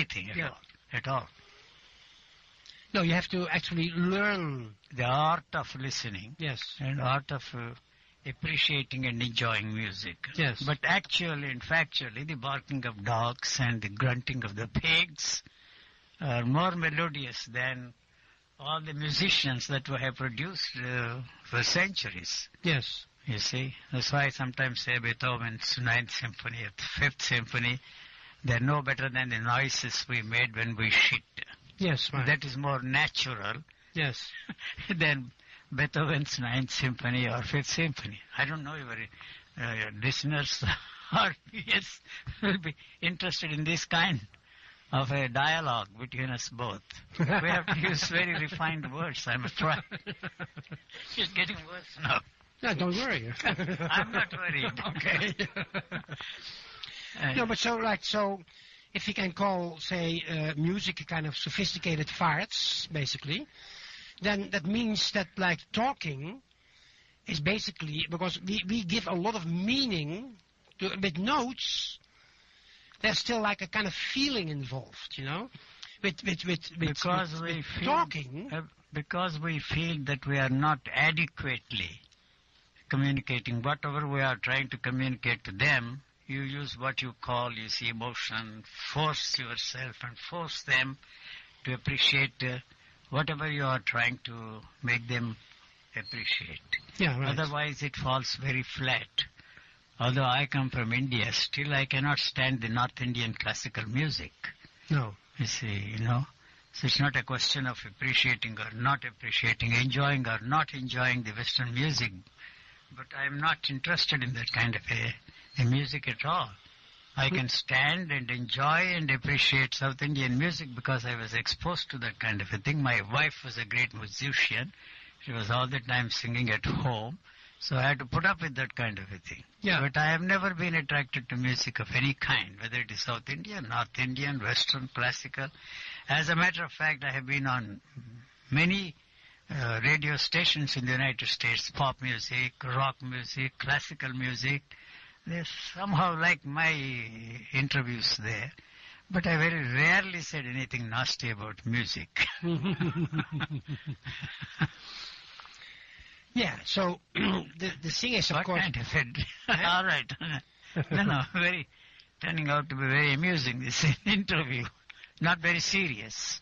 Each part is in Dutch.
anything at Yeah. all. At all. No, you have to actually learn. The art of listening Yes. and art of uh, appreciating and enjoying music. Yes. But actually and factually, the barking of dogs and the grunting of the pigs are more melodious than all the musicians that we have produced uh, for centuries. Yes. You see, that's why I sometimes say Beethoven's Ninth Symphony or Fifth Symphony, they're no better than the noises we made when we shit. Yes. Right. That is more natural yes. than Beethoven's Ninth Symphony or Fifth Symphony. I don't know if your, uh, your listeners or yes will be interested in this kind of a dialogue between us both. we have to use very refined words. I'm afraid. It's getting worse now. No, don't worry. I'm not worried. Okay. Uh, no, but so like so, if you can call say uh, music a kind of sophisticated farts, basically, then that means that like talking is basically because we we give a lot of meaning to with notes. There's still like a kind of feeling involved, you know, with with with, with because with- we with feel, talking. uh, because we feel that we are not adequately communicating whatever we are trying to communicate to them you use what you call you see emotion force yourself and force them to appreciate uh, whatever you are trying to make them appreciate yeah, right. otherwise it falls very flat although i come from india still i cannot stand the north indian classical music no. you see, you know. So it's not a question of appreciating or not appreciating, enjoying or not enjoying the Western music. But I'm not interested in that kind of a, a music at all. I can stand and enjoy and appreciate South Indian music because I was exposed to that kind of a thing. My wife was a great musician. She was all the time singing at home. So I had to put up with that kind of a thing. Yeah. But I have never been attracted to music of any kind, whether it is South Indian, North Indian, Western, classical. As a matter of fact, I have been on many uh, radio stations in the United States, pop music, rock music, classical music. They somehow like my interviews there. But I very rarely said anything nasty about music. yeah. So the the thing is, of what course, kind of? All right. no, no, very turning out to be very amusing. This interview, not very serious.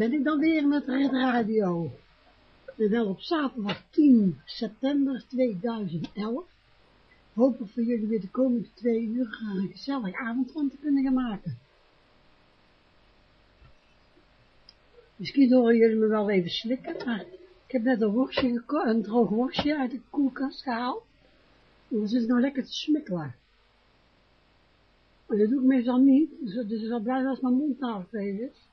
ben ik dan weer met Red Radio. Wel op zaterdag 10 september 2011. Hopelijk voor jullie weer de komende twee uur een gezellig avond van te kunnen gaan maken. Misschien horen jullie me wel even slikken, maar ik heb net een, worstje een droog worstje uit de koelkast gehaald. En dat is nou lekker te smikkelen. Maar dat doe ik meestal niet, dus, dat dus ik als mijn mond half is.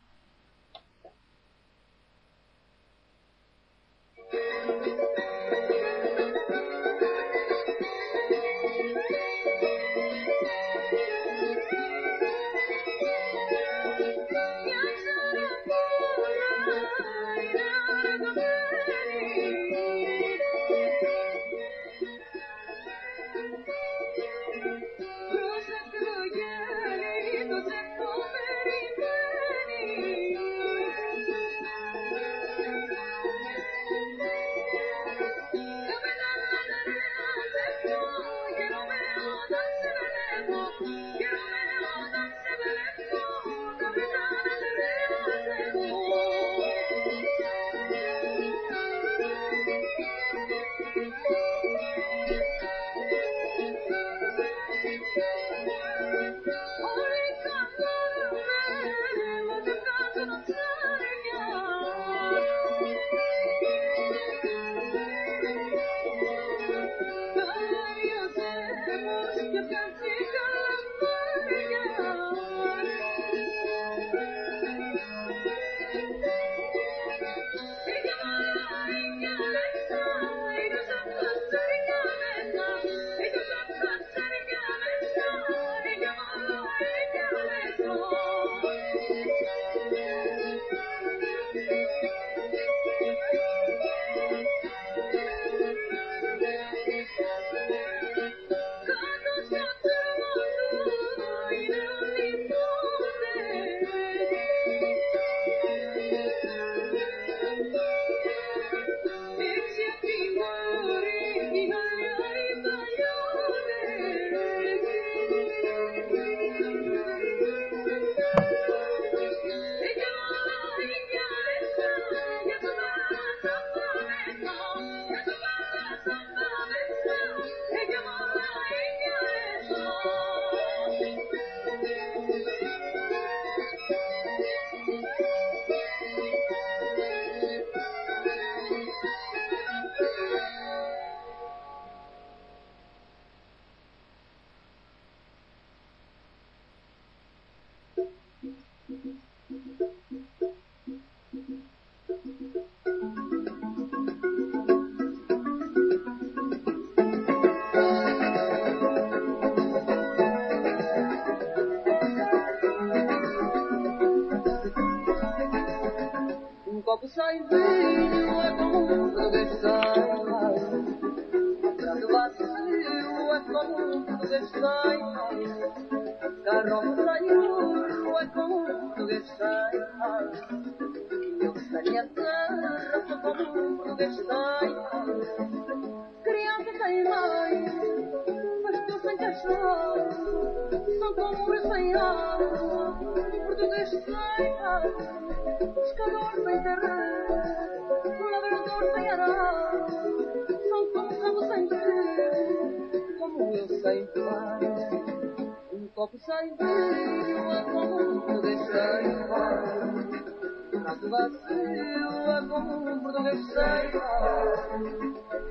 vazio é como um português cheio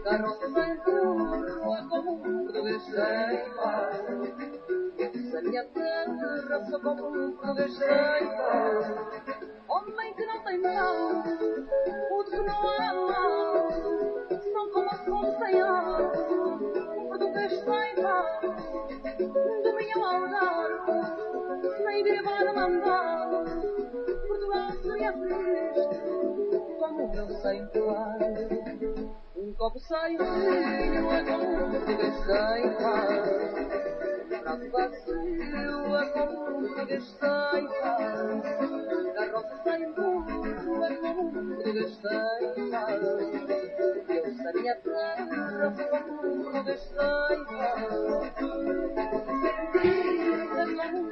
da nossa sem rua é como um português Se a minha terra sou como um português cheio homem que não tem mal, outro que não há mal são como a fome sem ar um português sem mal do meu algar sem vir a mandar minha vez, como não sei. Um copo sem vinho é como um foguete sem paz. Prato vazio é como um foguete sem paz. Garrote nossa burro é como um foguete sem paz. Eu sei minha terra como um foguete sem paz.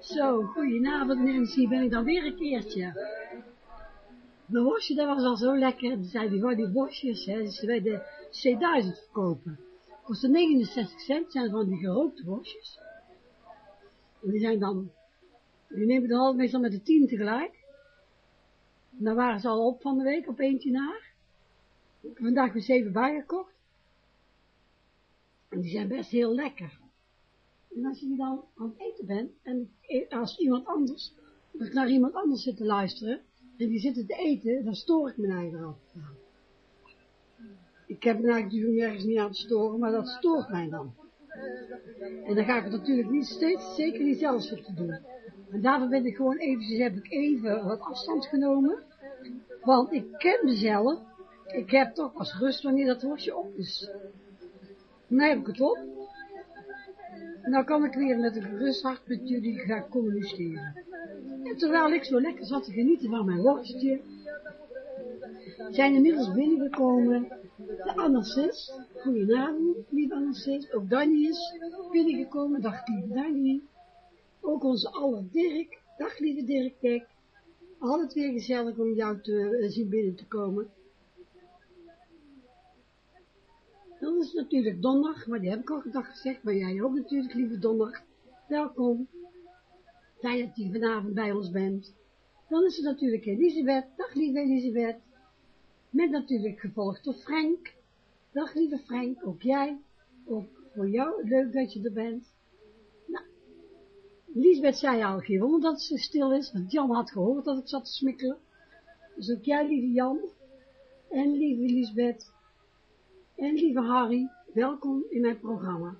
Zo, goedenavond mensen, hier ben ik dan weer een keertje. Mijn worstje, dat was al zo lekker. Dan zei die gewoon die worstjes, hè, ze bij de C1000 verkopen. Kostte 69 cent, zijn van die gerookte worstjes. Die zijn dan, die nemen de half meestal met de 10 tegelijk. En daar waren ze al op van de week, op eentje naar. Ik heb vandaag weer zeven bijgekocht. En die zijn best heel lekker. En als je die dan aan het eten bent, en als iemand anders, als ik naar iemand anders zit te luisteren, en die zitten te eten, dan stoor ik me eigen af. Ik heb me eigenlijk nergens niet aan te storen, maar dat stoort mij dan. En dan ga ik het natuurlijk niet steeds, zeker niet zelf zitten doen. En daarvoor ben ik gewoon eventjes, heb ik even wat afstand genomen, want ik ken mezelf, ik heb toch pas rust wanneer dat worstje op is. Dan heb ik het op, nou kan ik weer met een gerust hart met jullie gaan communiceren. En terwijl ik zo lekker zat te genieten van mijn worstje, zijn inmiddels binnengekomen de Anassis. Goedenavond, lieve Anassis. Ook Danny is binnengekomen. Dag, lieve Danny. Ook onze aller Dirk. Dag, lieve Dirk. Kijk, altijd weer gezellig om jou te uh, zien binnen te komen. Dan is natuurlijk donderdag, maar die heb ik al gedag gezegd, maar jij ook natuurlijk, lieve donderdag. Welkom. Fijn dat je vanavond bij ons bent. Dan is het natuurlijk Elisabeth. Dag lieve Elisabeth. Met natuurlijk gevolgd door Frank. Dag lieve Frank, ook jij. Ook voor jou, leuk dat je er bent. Nou, Elisabeth zei al geen wonder dat ze stil is, want Jan had gehoord dat ik zat te smikkelen. Dus ook jij lieve Jan. En lieve Elisabeth. En lieve Harry, welkom in mijn programma.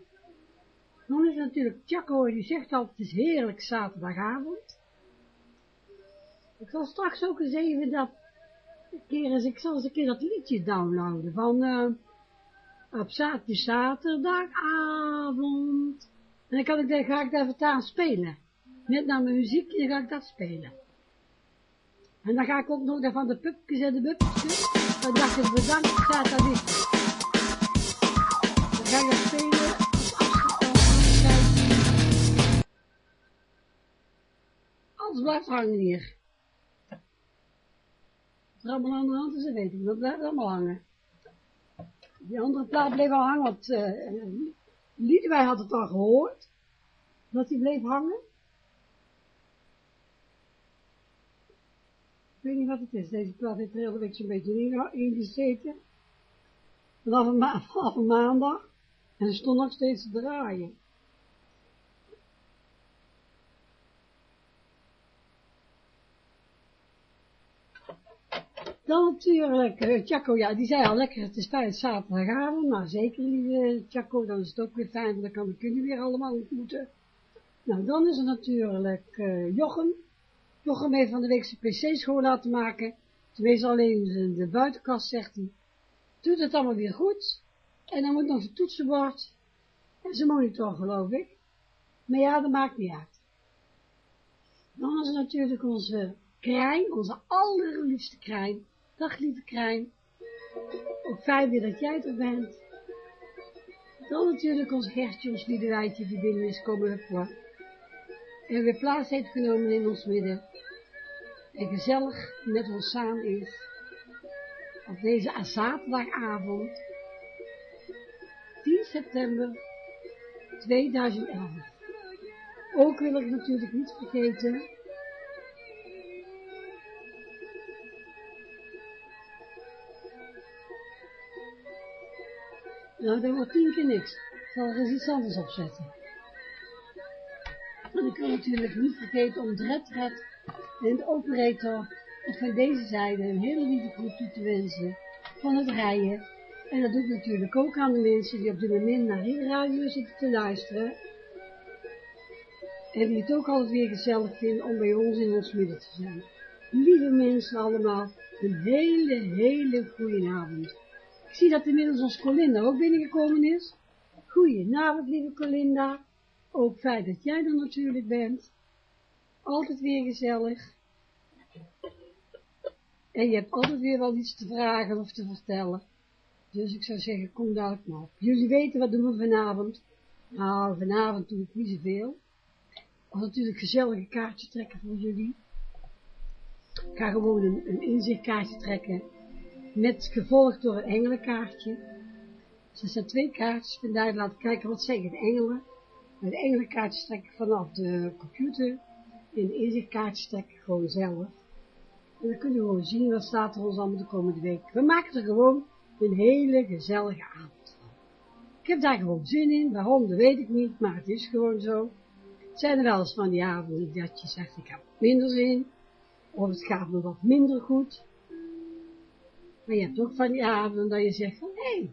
Dan is natuurlijk Chaco, die zegt altijd, het is heerlijk zaterdagavond. Ik zal straks ook eens even dat, keer eens, ik zal eens een keer dat liedje downloaden van, uh, op zaterdag, zaterdagavond. En dan kan ik, ga ik daar vertaan spelen. Net naar mijn muziek, dan ga ik dat spelen. En dan ga ik ook nog van de pupjes en de bupjes, dan dacht ik bedankt, staat dat niet. Alles blijft hangen hier. Wat er allemaal aan de hand is, dat weet ik. Dat blijft allemaal hangen. Die andere plaat bleef al hangen, want uh, Liedewij had het al gehoord. Dat die bleef hangen. Ik weet niet wat het is. Deze plaat heeft er hele week zo'n beetje in gezeten. Vanaf een, ma vanaf een maandag. En ze stond nog steeds te draaien. Dan natuurlijk, uh, Chaco, ja, die zei al lekker, het is fijn zaterdagavond, nou zeker lieve Chaco, dan is het ook weer fijn, want dan kan ik jullie weer allemaal ontmoeten. Nou, dan is er natuurlijk uh, Jochem. Jochem heeft van de week zijn pc-school laten maken, tenminste alleen de, de buitenkast, zegt hij. Doet het allemaal weer goed, en dan moet nog zijn toetsenbord, en zijn monitor, geloof ik. Maar ja, dat maakt niet uit. Dan is natuurlijk onze Krijn, onze allerliefste Krijn. Dag lieve Krijn. Ook fijn weer dat jij er bent. Dan natuurlijk ons Gertje, ons Liedewijtje die binnen is komen voor. En weer plaats heeft genomen in ons midden. En gezellig met ons samen is. Op deze zaterdagavond. 10 september 2011. Ook wil ik natuurlijk niet vergeten Nou, dat wordt tien keer niks. Ik zal er eens iets anders opzetten. En ik kan natuurlijk niet vergeten om het Red Red en de operator van deze zijde een hele lieve groep toe te wensen van het rijden. En dat doe ik natuurlijk ook aan de mensen die op dit moment naar radio zitten te luisteren. En die het ook altijd weer gezellig vinden om bij ons in ons midden te zijn. Lieve mensen allemaal, een hele, hele goede avond. Ik zie dat inmiddels ons Colinda ook binnengekomen is. Goedenavond, lieve Colinda. Ook fijn dat jij er natuurlijk bent. Altijd weer gezellig. En je hebt altijd weer wel iets te vragen of te vertellen. Dus ik zou zeggen, kom dadelijk maar. Jullie weten, wat doen we vanavond? Nou, vanavond doe ik niet zoveel. Of natuurlijk gezellige kaartje trekken voor jullie. Ik ga gewoon een, een inzichtkaartje trekken. Met gevolgd door een engelenkaartje. Dus er zijn twee kaartjes. Vandaar laten kijken wat zeggen de engelen. En de engelenkaartjes trek ik vanaf de computer. En de inzichtkaartjes trek ik gewoon zelf. En dan kunnen we gewoon zien wat staat er ons allemaal de komende week. We maken er gewoon een hele gezellige avond. Ik heb daar gewoon zin in. Waarom, dat weet ik niet. Maar het is gewoon zo. Het zijn er wel eens van die avonden dat je zegt, ik heb minder zin. Of het gaat me wat minder goed. Maar je hebt ook van die avonden dat je zegt van, hé, hey,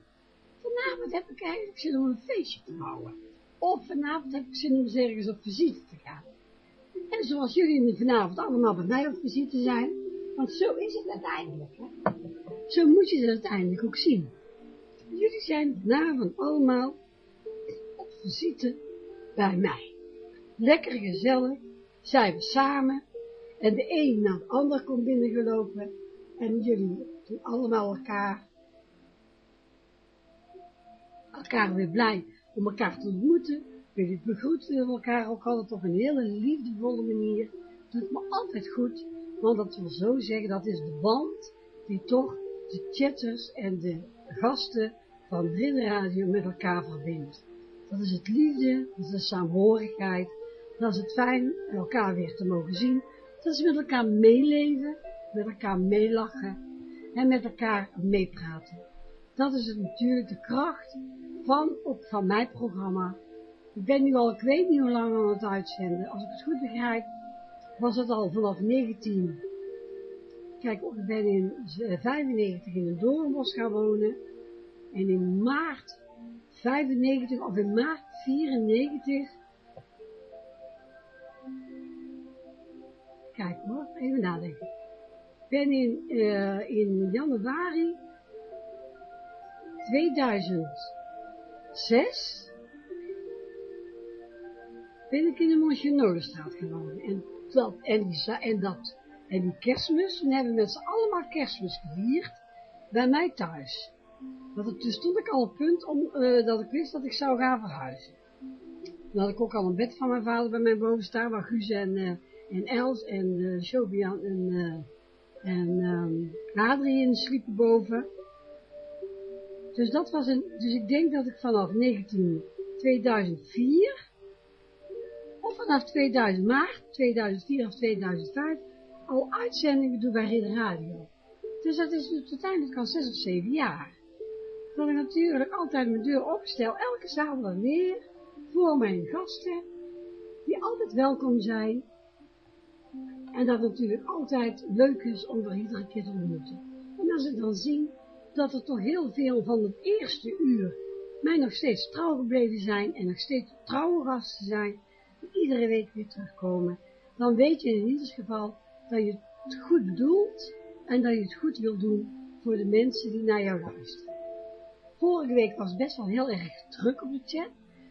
vanavond heb ik eigenlijk zin om een feestje te houden. Of vanavond heb ik zin om eens ergens op visite te gaan. En zoals jullie vanavond allemaal bij mij op visite zijn, want zo is het uiteindelijk, hè. Zo moet je het uiteindelijk ook zien. Jullie zijn vanavond allemaal op visite bij mij. Lekker gezellig, zijn we samen, en de een na de ander komt binnengelopen, en jullie doen allemaal elkaar, elkaar weer blij om elkaar te ontmoeten, jullie begroeten elkaar ook altijd op een hele liefdevolle manier, doet me altijd goed, want dat wil zo zeggen, dat is de band die toch de chatters en de gasten van Ridder Radio met elkaar verbindt. Dat is het liefde, dat is de saamhorigheid, dat is het fijn elkaar weer te mogen zien, dat is met elkaar meeleven, met elkaar meelachen en met elkaar meepraten. Dat is natuurlijk de kracht van, op, van mijn programma. Ik ben nu al, ik weet niet hoe lang aan het uitzenden. Als ik het goed begrijp, was het al vanaf 19. Kijk, ik ben in 95 in een doornbos gaan wonen. En in maart 95, of in maart 94... Kijk hoor, even nadenken. Ik ben in, uh, in januari 2006 ben ik in de Montjenolenstraat gewoond. En dat, en, en dat, en die kerstmis, we hebben met z'n allemaal kerstmis gevierd, bij mij thuis. Dat dus stond ik al op punt om, uh, dat ik wist dat ik zou gaan verhuizen. Dan had ik ook al een bed van mijn vader bij mij boven staan, waar Guus en, uh, en Els en uh, Shobian en, uh, en Adrien sliepen boven. Dus dat was een, dus ik denk dat ik vanaf 19, 2004 of vanaf 2000 maart, 2004 of 2005, al uitzendingen doe bij Radio. Dus dat is nu uiteindelijk al 6 of 7 jaar. Dat ik natuurlijk altijd mijn deur opstel, elke zaterdag weer, voor mijn gasten, die altijd welkom zijn. En dat natuurlijk altijd leuk is om er iedere keer te ontmoeten. En als ik dan zie dat er toch heel veel van het eerste uur mij nog steeds trouw gebleven zijn en nog steeds trouwe gasten zijn, iedere week weer terugkomen, dan weet je in ieder geval dat je het goed bedoelt en dat je het goed wil doen voor de mensen die naar jou luisteren. Vorige week was best wel heel erg druk op de chat,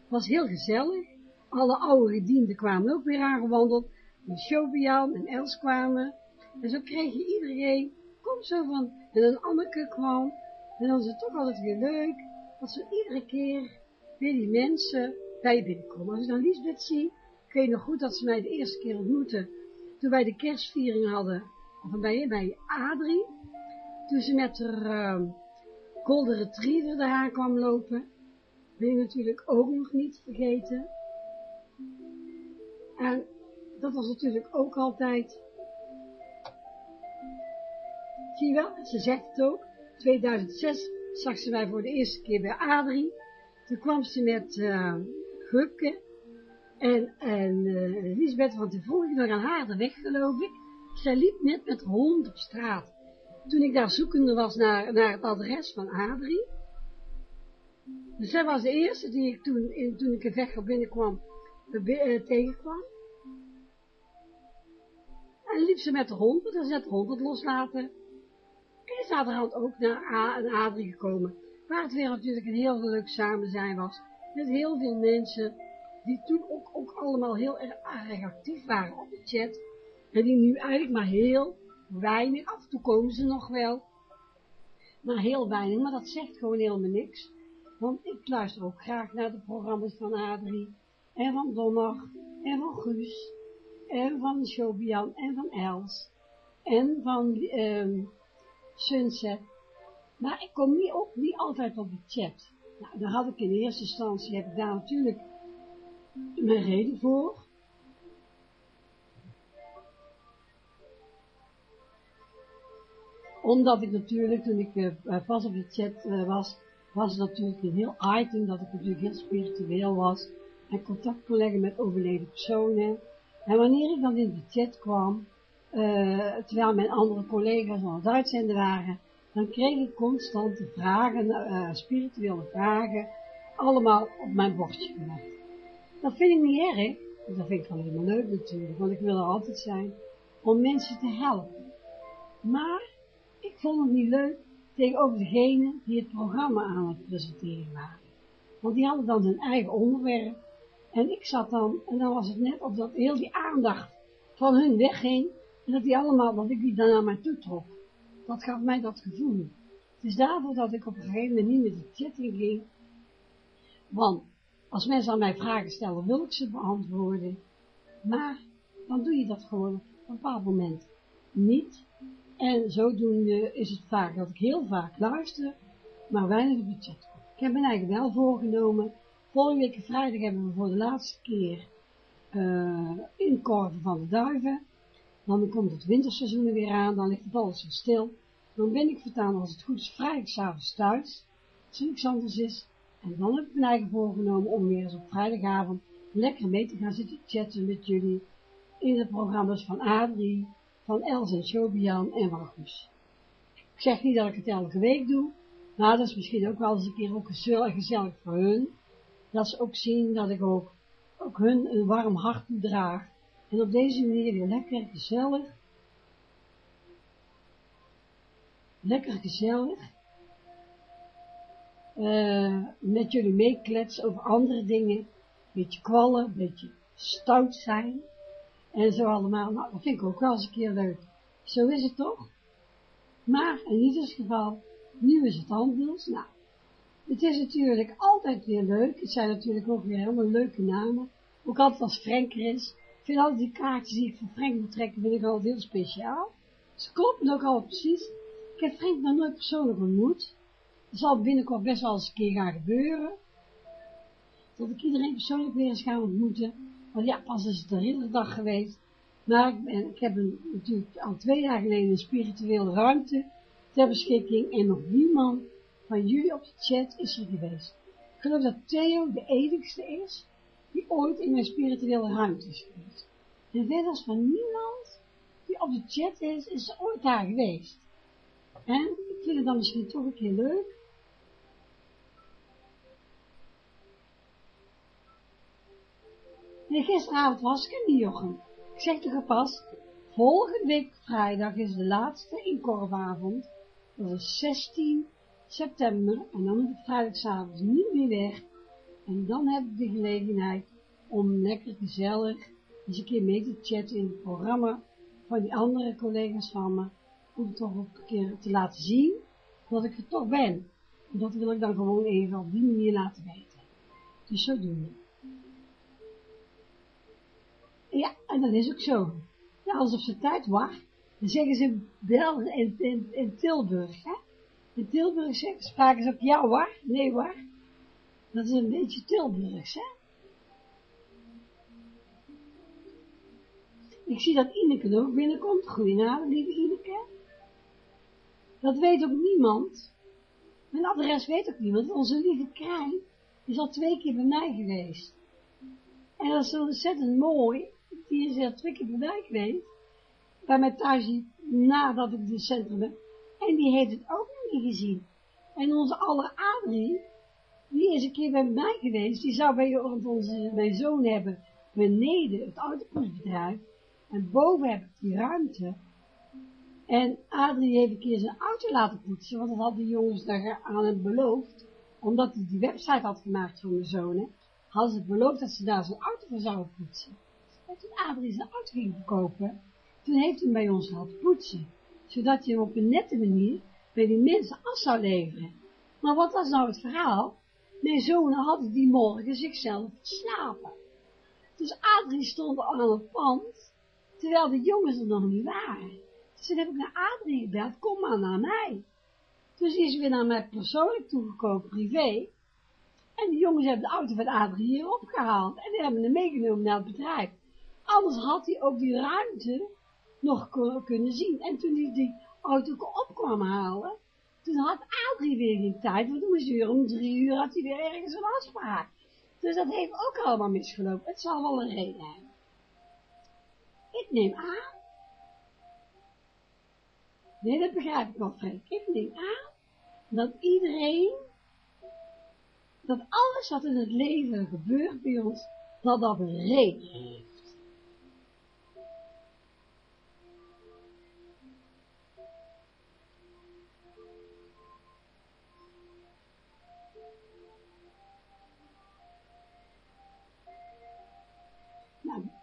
was heel gezellig, alle oude gedienden kwamen ook weer aangewandeld, en Shobian en Els kwamen, en zo kreeg je iedereen, kom zo van, en een Anneke kwam, en dan is het toch altijd weer leuk, dat ze iedere keer weer die mensen bij je binnenkomen. Als ik dan Lisbeth zie, ik weet nog goed dat ze mij de eerste keer ontmoette, toen wij de kerstviering hadden, of bij, bij Adrie, toen ze met haar uh, retriever eraan kwam lopen, ben ik natuurlijk ook nog niet vergeten. En dat was natuurlijk ook altijd, zie je wel, ze zegt het ook, 2006 zag ze mij voor de eerste keer bij Adrie, toen kwam ze met uh, en, en uh, vroeg ik nog aan haar de weg, geloof ik. Zij liep net met hond op straat. Toen ik daar zoekende was naar, naar het adres van Adrie. Dus zij was de eerste die ik toen, in, toen ik er weg binnenkwam, uh, tegenkwam. En liep ze met de hond, want zet de hond het loslaten. En is naderhand ook naar, A, naar Adrie gekomen. Waar het weer natuurlijk een heel leuk samen zijn was. Met heel veel mensen die toen ook, ook allemaal heel erg, erg actief waren op de chat. En die nu eigenlijk maar heel weinig, af en toe komen ze nog wel. Maar heel weinig, maar dat zegt gewoon helemaal niks. Want ik luister ook graag naar de programma's van Adrie. En van Donner. En van Guus. En van Shobian. En van Els. En van um, Sunset. Maar ik kom niet, ook niet altijd op de chat. Nou, daar had ik in eerste instantie, heb ik daar natuurlijk mijn reden voor. Omdat ik natuurlijk, toen ik uh, pas op de chat uh, was, was het natuurlijk een heel item dat ik natuurlijk heel spiritueel was. En contact kon leggen met overleden personen. En wanneer ik dan in de chat kwam, terwijl mijn andere collega's aan het uitzenden waren, dan kreeg ik constante vragen, spirituele vragen, allemaal op mijn bordje gelegd. Dat vind ik niet erg, dat vind ik alleen maar leuk natuurlijk, want ik wil er altijd zijn, om mensen te helpen. Maar, ik vond het niet leuk tegenover degene die het programma aan het presenteren waren. Want die hadden dan hun eigen onderwerp, en ik zat dan, en dan was het net of dat heel die aandacht van hun wegging, en dat die allemaal, dat ik die dan naar mij toe trok. Dat gaf mij dat gevoel. Het is daarvoor dat ik op een gegeven moment niet met de chatting ging. Want als mensen aan mij vragen stellen, wil ik ze beantwoorden. Maar dan doe je dat gewoon op een bepaald moment niet. En zodoende is het vaak dat ik heel vaak luister, maar weinig kom. Ik heb me eigenlijk wel voorgenomen. Volgende week vrijdag hebben we voor de laatste keer uh, inkorven van de duiven. Dan komt het winterseizoen er weer aan, dan ligt het alles weer stil. Dan ben ik vertaan als het goed is vrijdag s'avonds thuis, als niks anders is. En dan heb ik mijn eigen voorgenomen om weer eens op vrijdagavond lekker mee te gaan zitten chatten met jullie in de programma's van Adrie, van Els en Shobian en Guus. Ik zeg niet dat ik het elke week doe, maar dat is misschien ook wel eens een keer ook gezellig voor hun, dat ze ook zien dat ik ook, ook hun een warm hart toedraag en op deze manier weer lekker gezellig, lekker gezellig, uh, met jullie meekletsen over andere dingen, beetje kwallen, een beetje stout zijn, en zo allemaal, nou, dat vind ik ook wel eens een keer leuk. Zo is het toch? Maar, in ieder geval, nu is het anders, nou, het is natuurlijk altijd weer leuk, het zijn natuurlijk ook weer helemaal leuke namen, ook altijd als Frank er is, ik vind altijd die kaartjes die ik van Frank moet trekken, vind ik altijd heel speciaal. Ze kloppen ook al precies. Ik heb Frank nog nooit persoonlijk ontmoet. Dat zal binnenkort best wel eens een keer gaan gebeuren. Dat ik iedereen persoonlijk weer eens ga ontmoeten. Want ja, pas is het de dag geweest. Maar ik, ben, ik heb een, natuurlijk al twee jaar geleden een spirituele ruimte ter beschikking. En nog niemand van jullie op de chat is er geweest. Ik geloof dat Theo de enigste is die ooit in mijn spirituele ruimte is geweest. En verder van niemand die op de chat is, is ooit daar geweest. En ik vind het dan misschien toch een keer leuk. En gisteravond was ik in Jochem. Ik zeg toch pas, volgende week vrijdag is de laatste inkorfavond. Dat is 16 september. En dan moet ik vrijdagavond niet meer weg. En dan heb ik de gelegenheid om lekker gezellig eens een keer mee te chatten in het programma van die andere collega's van me, om toch ook een keer te laten zien dat ik er toch ben. En dat wil ik dan gewoon even op die manier laten weten. Dus zo doen we. Ja, en dat is ook zo. Ja, alsof ze tijd wacht, dan zeggen ze wel in, in, in Tilburg, hè. In Tilburg spraken ze ook ja waar, nee waar. Dat is een beetje Tilburgs, hè. Ik zie dat Ineke ook binnenkomt. Goedenavond, lieve Ineke. Dat weet ook niemand. Mijn adres weet ook niemand. Onze lieve Krijn is al twee keer bij mij geweest. En dat is ontzettend mooi. Die is er twee keer bij mij geweest, bij mijn thuis nadat ik de centrum ben, en die heeft het ook nog niet gezien. En onze aller Adrie, die is een keer bij mij geweest, die zou bij onze, mijn zoon hebben beneden het autopoetsbedrijf, en boven heb ik die ruimte. En Adrie heeft een keer zijn auto laten poetsen, want dat hadden de jongens daar aan hem beloofd, omdat hij die website had gemaakt voor zoon, hè, hadden ze beloofd dat ze daar zijn auto voor zouden poetsen. En toen Adrie zijn auto ging verkopen, toen heeft hij hem bij ons laten poetsen, zodat hij hem op een nette manier bij die mensen af zou leveren. Maar wat was nou het verhaal? Mijn zonen hadden die morgen zichzelf verslapen. Dus Adrie stond aan het pand, terwijl de jongens er nog niet waren. Dus toen heb ik naar Adrie gebeld, kom maar naar mij. Dus is weer naar mij persoonlijk toegekomen, privé. En de jongens hebben de auto van Adrie hier opgehaald. En die hebben hem meegenomen naar het bedrijf. Anders had hij ook die ruimte nog kunnen zien. En toen hij die auto op kwam halen, toen had Adrie weer geen tijd, want toen moest om drie uur, had hij weer ergens een afspraak. Dus dat heeft ook allemaal misgelopen. Het zal wel een reden hebben. Ik neem aan. Nee, dat begrijp ik wel, Frank. Ik neem aan dat iedereen, dat alles wat in het leven gebeurt bij ons, dat dat een reden.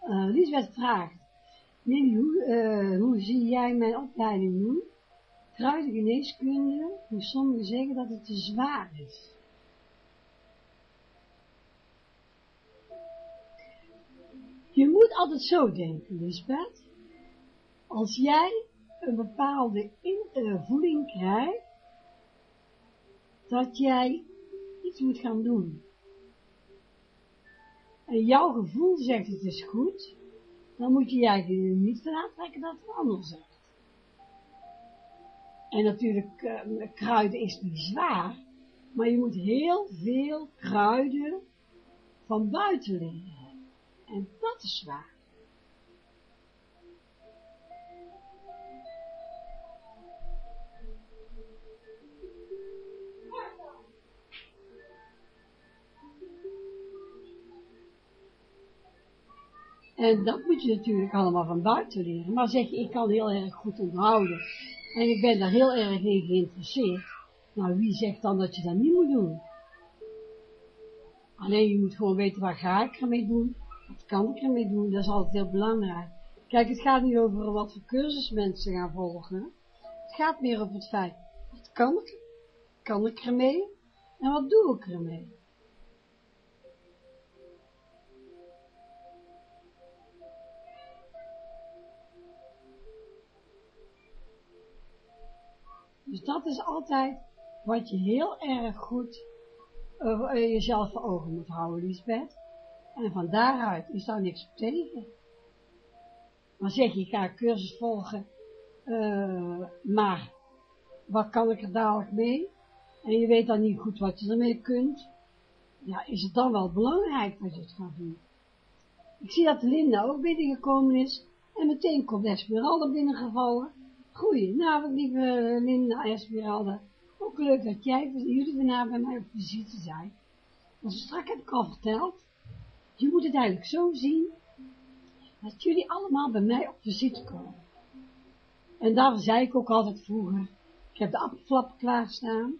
Uh, Lisbeth vraagt, hoe, hoe zie jij mijn opleiding doen? Kruidengeneeskunde, hoe sommigen zeggen dat het te zwaar is. Je moet altijd zo denken, Lisbeth. Als jij een bepaalde in, uh, voeding krijgt, dat jij iets moet gaan doen. En jouw gevoel zegt het is goed, dan moet je eigenlijk niet van aantrekken dat het anders zegt. En natuurlijk, uh, kruiden is niet zwaar, maar je moet heel veel kruiden van buiten leren. En dat is zwaar. En dat moet je natuurlijk allemaal van buiten leren. Maar zeg ik kan heel erg goed onthouden. En ik ben daar heel erg in geïnteresseerd. Nou, wie zegt dan dat je dat niet moet doen? Alleen je moet gewoon weten, waar ga ik ermee doen? Wat kan ik ermee doen? Dat is altijd heel belangrijk. Kijk, het gaat niet over wat voor cursus mensen gaan volgen. Het gaat meer over het feit, wat kan ik? Kan ik ermee? En wat doe ik ermee? Dus dat is altijd wat je heel erg goed uh, jezelf voor ogen moet houden, Lisbeth. En van daaruit is daar niks op tegen. Maar zeg je, ik ga een cursus volgen, uh, maar wat kan ik er dadelijk mee? En je weet dan niet goed wat je ermee kunt. Ja, is het dan wel belangrijk dat je het gaat doen? Ik zie dat Linda ook binnengekomen is en meteen komt Esmeralda binnengevallen. Goedenavond, lieve Linda Esmeralda. Ook leuk dat jij, jullie vanavond bij mij op visite zijn. Maar straks heb ik al verteld, je moet het eigenlijk zo zien, dat jullie allemaal bij mij op visite komen. En daarom zei ik ook altijd vroeger, ik heb de appelflappen klaarstaan.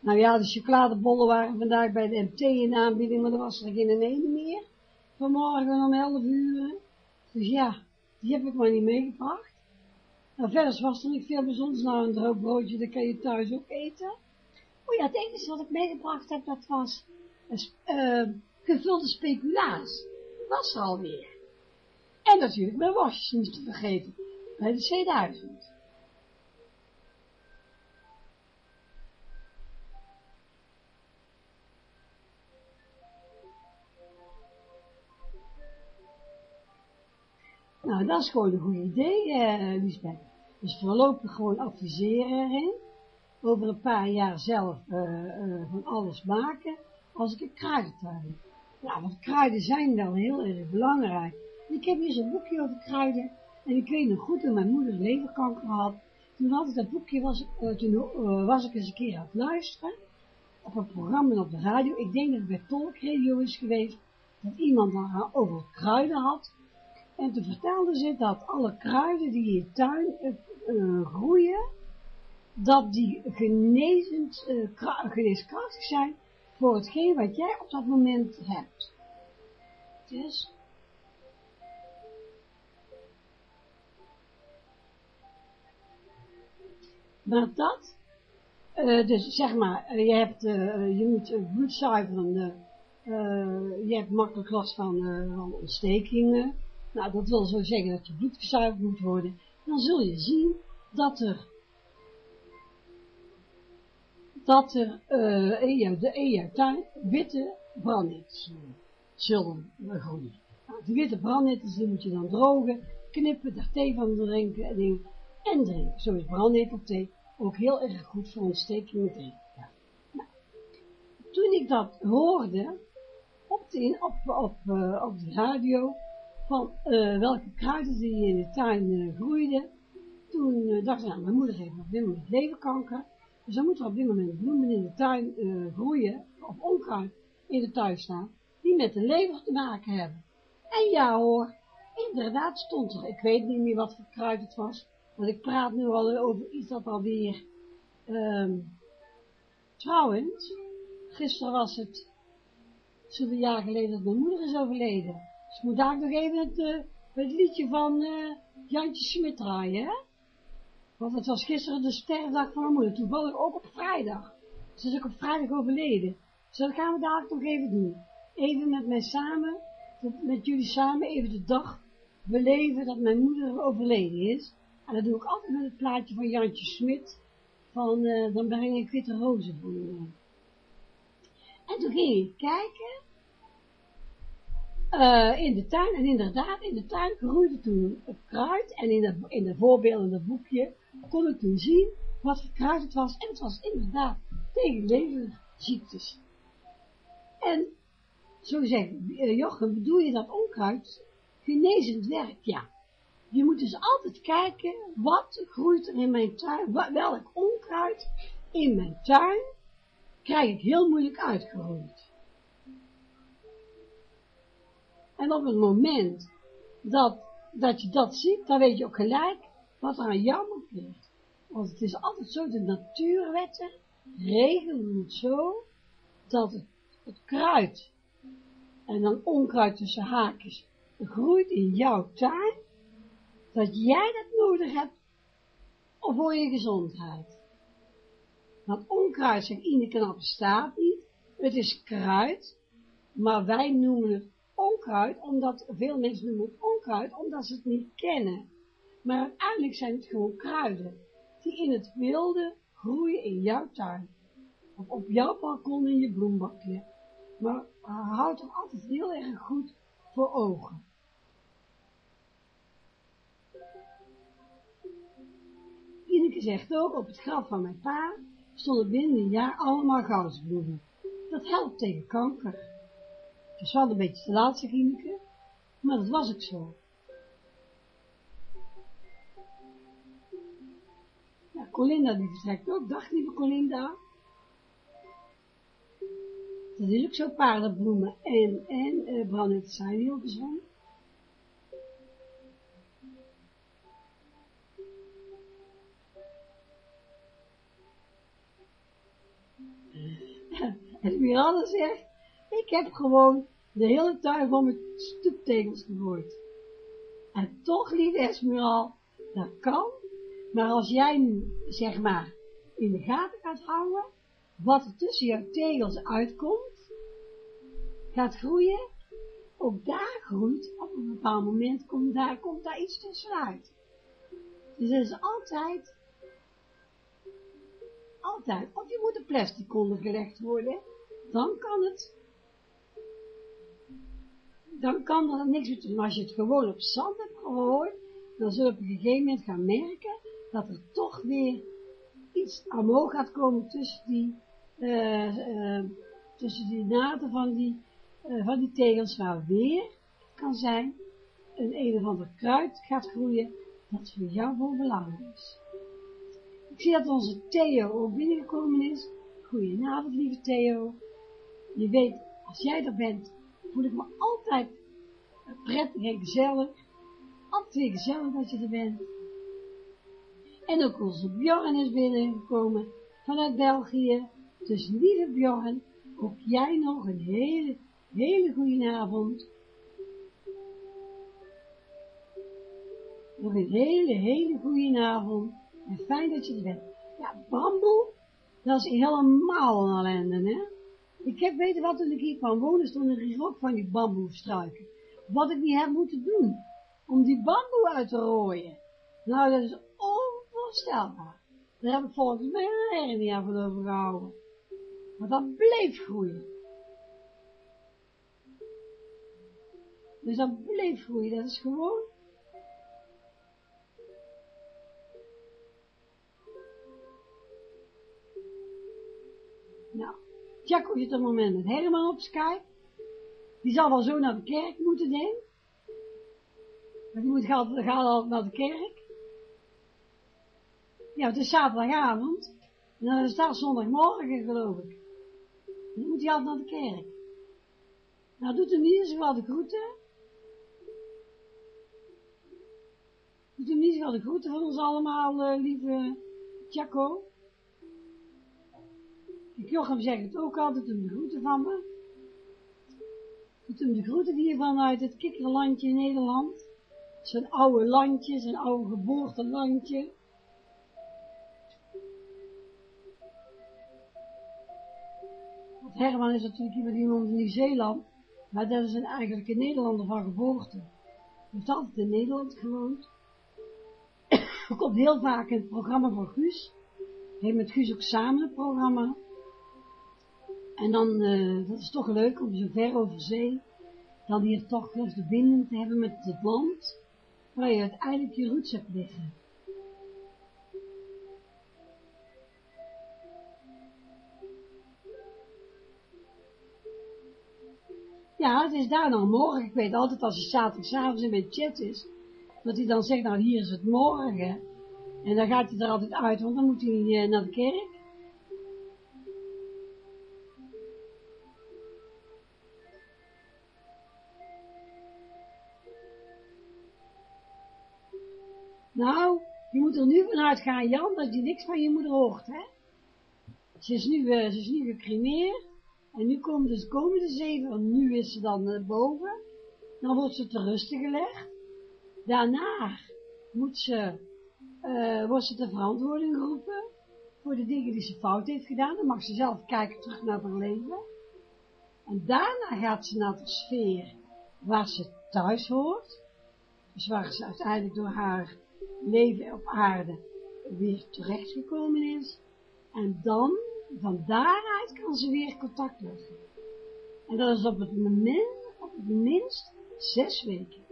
Nou ja, de chocoladebollen waren vandaag bij de MT in aanbieding, maar er was er geen ene meer. Vanmorgen om 11 uur. Dus ja, die heb ik maar niet meegebracht. Nou, verder was er niet veel bijzonders. Nou, een droog broodje, dat kan je thuis ook eten. Oh ja, het enige wat ik meegebracht heb, dat was uh, gevulde speculaas. Dat was er alweer. En natuurlijk mijn wasjes niet te vergeten, bij de C1000. Nou, dat is gewoon een goed idee, uh, Lisbeth. Dus voorlopig gewoon adviseren erin. Over een paar jaar zelf uh, uh, van alles maken als ik een kruidentuin heb. Ja, want kruiden zijn wel heel erg belangrijk. Ik heb hier zo'n boekje over kruiden. En ik weet nog goed, toen mijn moeder leverkanker had, toen had ik dat boekje, was, uh, toen was ik eens een keer aan het luisteren, op een programma op de radio. Ik denk dat het bij Tolk Radio is geweest, dat iemand daar over kruiden had. En toen vertelde ze dat alle kruiden die in je tuin uh, groeien, dat die genezend, geneeskrachtig zijn voor hetgeen wat jij op dat moment hebt. Dus... Maar dat, uh, dus zeg maar, uh, je, hebt, uh, je moet bloedzuiveren, je hebt makkelijk last van, van ontstekingen. Nou, dat wil zo zeggen dat je bloed gezuiverd moet worden. Dan zul je zien dat er, dat er in jouw tuin witte brandnetten zullen groeien. Nou, die witte brandnetten die moet je dan drogen, knippen, daar thee van drinken en, en drinken. Zo is brandnetelthee ook heel erg goed voor ontstekingen drinken. Ja. Nou, toen ik dat hoorde, op de, op, uh, op de radio, van uh, welke kruiden die in de tuin uh, groeiden, toen dacht ik, nou, mijn moeder heeft op dit moment leverkanker, dus dan moeten er op dit moment bloemen in de tuin groeien, of onkruid in de tuin staan, die met de lever te maken hebben. En ja hoor, inderdaad stond er, ik weet niet meer wat voor kruid het was, want ik praat nu al over iets dat alweer, um, trouwens, gisteren was het zoveel jaar geleden dat mijn moeder is overleden. Ik moet daar nog even het, uh, het liedje van uh, Jantje Smit draaien, hè? Want het was gisteren de sterfdag van mijn moeder, toevallig ook op vrijdag. Ze is ook op vrijdag overleden. Dus dat gaan we dadelijk nog even doen. Even met mij samen, met jullie samen even de dag beleven dat mijn moeder overleden is. En dat doe ik altijd met het plaatje van Jantje Smit, van uh, dan breng ik witte rozen voor je. En toen ging ik kijken, uh, in de tuin, en inderdaad, in de tuin groeide toen het kruid, en in de, in de voorbeeldende boekje kon ik toen zien wat voor kruid het was, en het was inderdaad tegen leverziektes. En zo zegt uh, Jochem, bedoel je dat onkruid genezend werkt? Ja. Je moet dus altijd kijken, wat groeit er in mijn tuin, welk onkruid in mijn tuin krijg ik heel moeilijk uitgeroeid. En op het moment dat, dat je dat ziet, dan weet je ook gelijk wat er aan jou mankeert. Want het is altijd zo, de natuurwetten regelen het zo, dat het, kruid, en dan onkruid tussen haakjes, groeit in jouw tuin, dat jij dat nodig hebt voor je gezondheid. Want onkruid, zegt Ineke, bestaat niet. Het is kruid, maar wij noemen het onkruid, omdat veel mensen noemen het onkruid, omdat ze het niet kennen. Maar uiteindelijk zijn het gewoon kruiden, die in het wilde groeien in jouw tuin. Of op jouw balkon in je bloembakje. Maar houd er altijd heel erg goed voor ogen. Ineke zegt ook, op het graf van mijn pa stonden binnen een jaar allemaal goudsbloemen. Dat helpt tegen kanker. Het is wel een beetje te laat, zegt Ineke, maar dat was ook zo. Ja, Colinda die vertrekt ook. Dag lieve Colinda. Dat is ook zo paardenbloemen en, en uh, brandnetten zijn heel gezond. En Miranda zegt, ik heb gewoon de hele tuin van met stoeptegels gegooid. En toch, lieve Esmeral, dat kan, maar als jij nu, zeg maar, in de gaten gaat houden, wat er tussen jouw tegels uitkomt, gaat groeien, ook daar groeit, op een bepaald moment komt daar, komt daar iets tussenuit. Dus het is altijd altijd. Of je moet een plastic ondergelegd worden, dan kan het, dan kan er niks meer. Maar als je het gewoon op zand hebt gehoord, dan zul je op een gegeven moment gaan merken dat er toch weer iets omhoog gaat komen tussen die, uh, tussen die naden van die, uh, van die tegels waar weer kan zijn een een of ander kruid gaat groeien dat voor jou van belang is. Ik zie dat onze Theo ook binnengekomen is. Goedenavond, lieve Theo. Je weet, als jij er bent, voel ik me altijd prettig en gezellig. Altijd gezellig dat je er bent. En ook onze Bjorn is binnengekomen vanuit België. Dus lieve Bjorn, ook jij nog een hele, hele goede avond. Nog een hele, hele goede avond. En fijn dat je er bent. Ja, bamboe, dat is helemaal een ellende, hè. Ik heb weten wat toen ik hier kwam wonen, stond er ook van die bamboestruiken. Wat ik niet heb moeten doen, om die bamboe uit te rooien. Nou, dat is onvoorstelbaar. Daar heb ik volgens mij een niet aan over gehouden. Maar dat bleef groeien. Dus dat bleef groeien, dat is gewoon Nou, Jacco zit op het moment Herman op Skype. Die zal wel zo naar de kerk moeten, denk Maar die moet gaat, gaat al naar de kerk. Ja, het is zaterdagavond. En dan is het zondagmorgen, geloof ik. dan moet hij altijd naar de kerk. Nou, doet hem niet eens wel de groeten. Doet hem niet eens wel de groeten van ons allemaal, uh, lieve Jacco. Ik Jochem zegt het ook altijd, doet hem de groeten van me. Doet hem de groeten hier vanuit het kikkerlandje in Nederland. Zijn oude landje, zijn oude geboortelandje. Want Herman is natuurlijk iemand in Nieuw-Zeeland, maar dat is een, eigenlijk een Nederlander van geboorte. Hij heeft altijd in Nederland gewoond. Komt heel vaak in het programma van Guus. Hij heeft met Guus ook samen het programma. En dan, uh, dat is toch leuk om zo ver over zee, dan hier toch de verbinding te hebben met het land, waar je uiteindelijk je roots hebt liggen. Ja, het is daar dan morgen. Ik weet altijd als hij zaterdagavond in mijn chat is, dat hij dan zegt, nou hier is het morgen. En dan gaat hij er altijd uit, want dan moet hij uh, naar de kerk. Moet er nu vanuit gaan, Jan, dat je niks van je moeder hoort, hè. Ze is nu, uh, ze is nu gecremeerd, en nu komt dus komende zeven, want nu is ze dan uh, boven, dan wordt ze te rusten gelegd. Daarna moet ze, uh, wordt ze de verantwoording geroepen voor de dingen die ze fout heeft gedaan. Dan mag ze zelf kijken terug naar haar leven. En daarna gaat ze naar de sfeer waar ze thuis hoort. Dus waar ze uiteindelijk door haar leven op aarde weer terechtgekomen is. En dan, van daaruit kan ze weer contact leggen. En dat is op het moment, op het minst zes weken.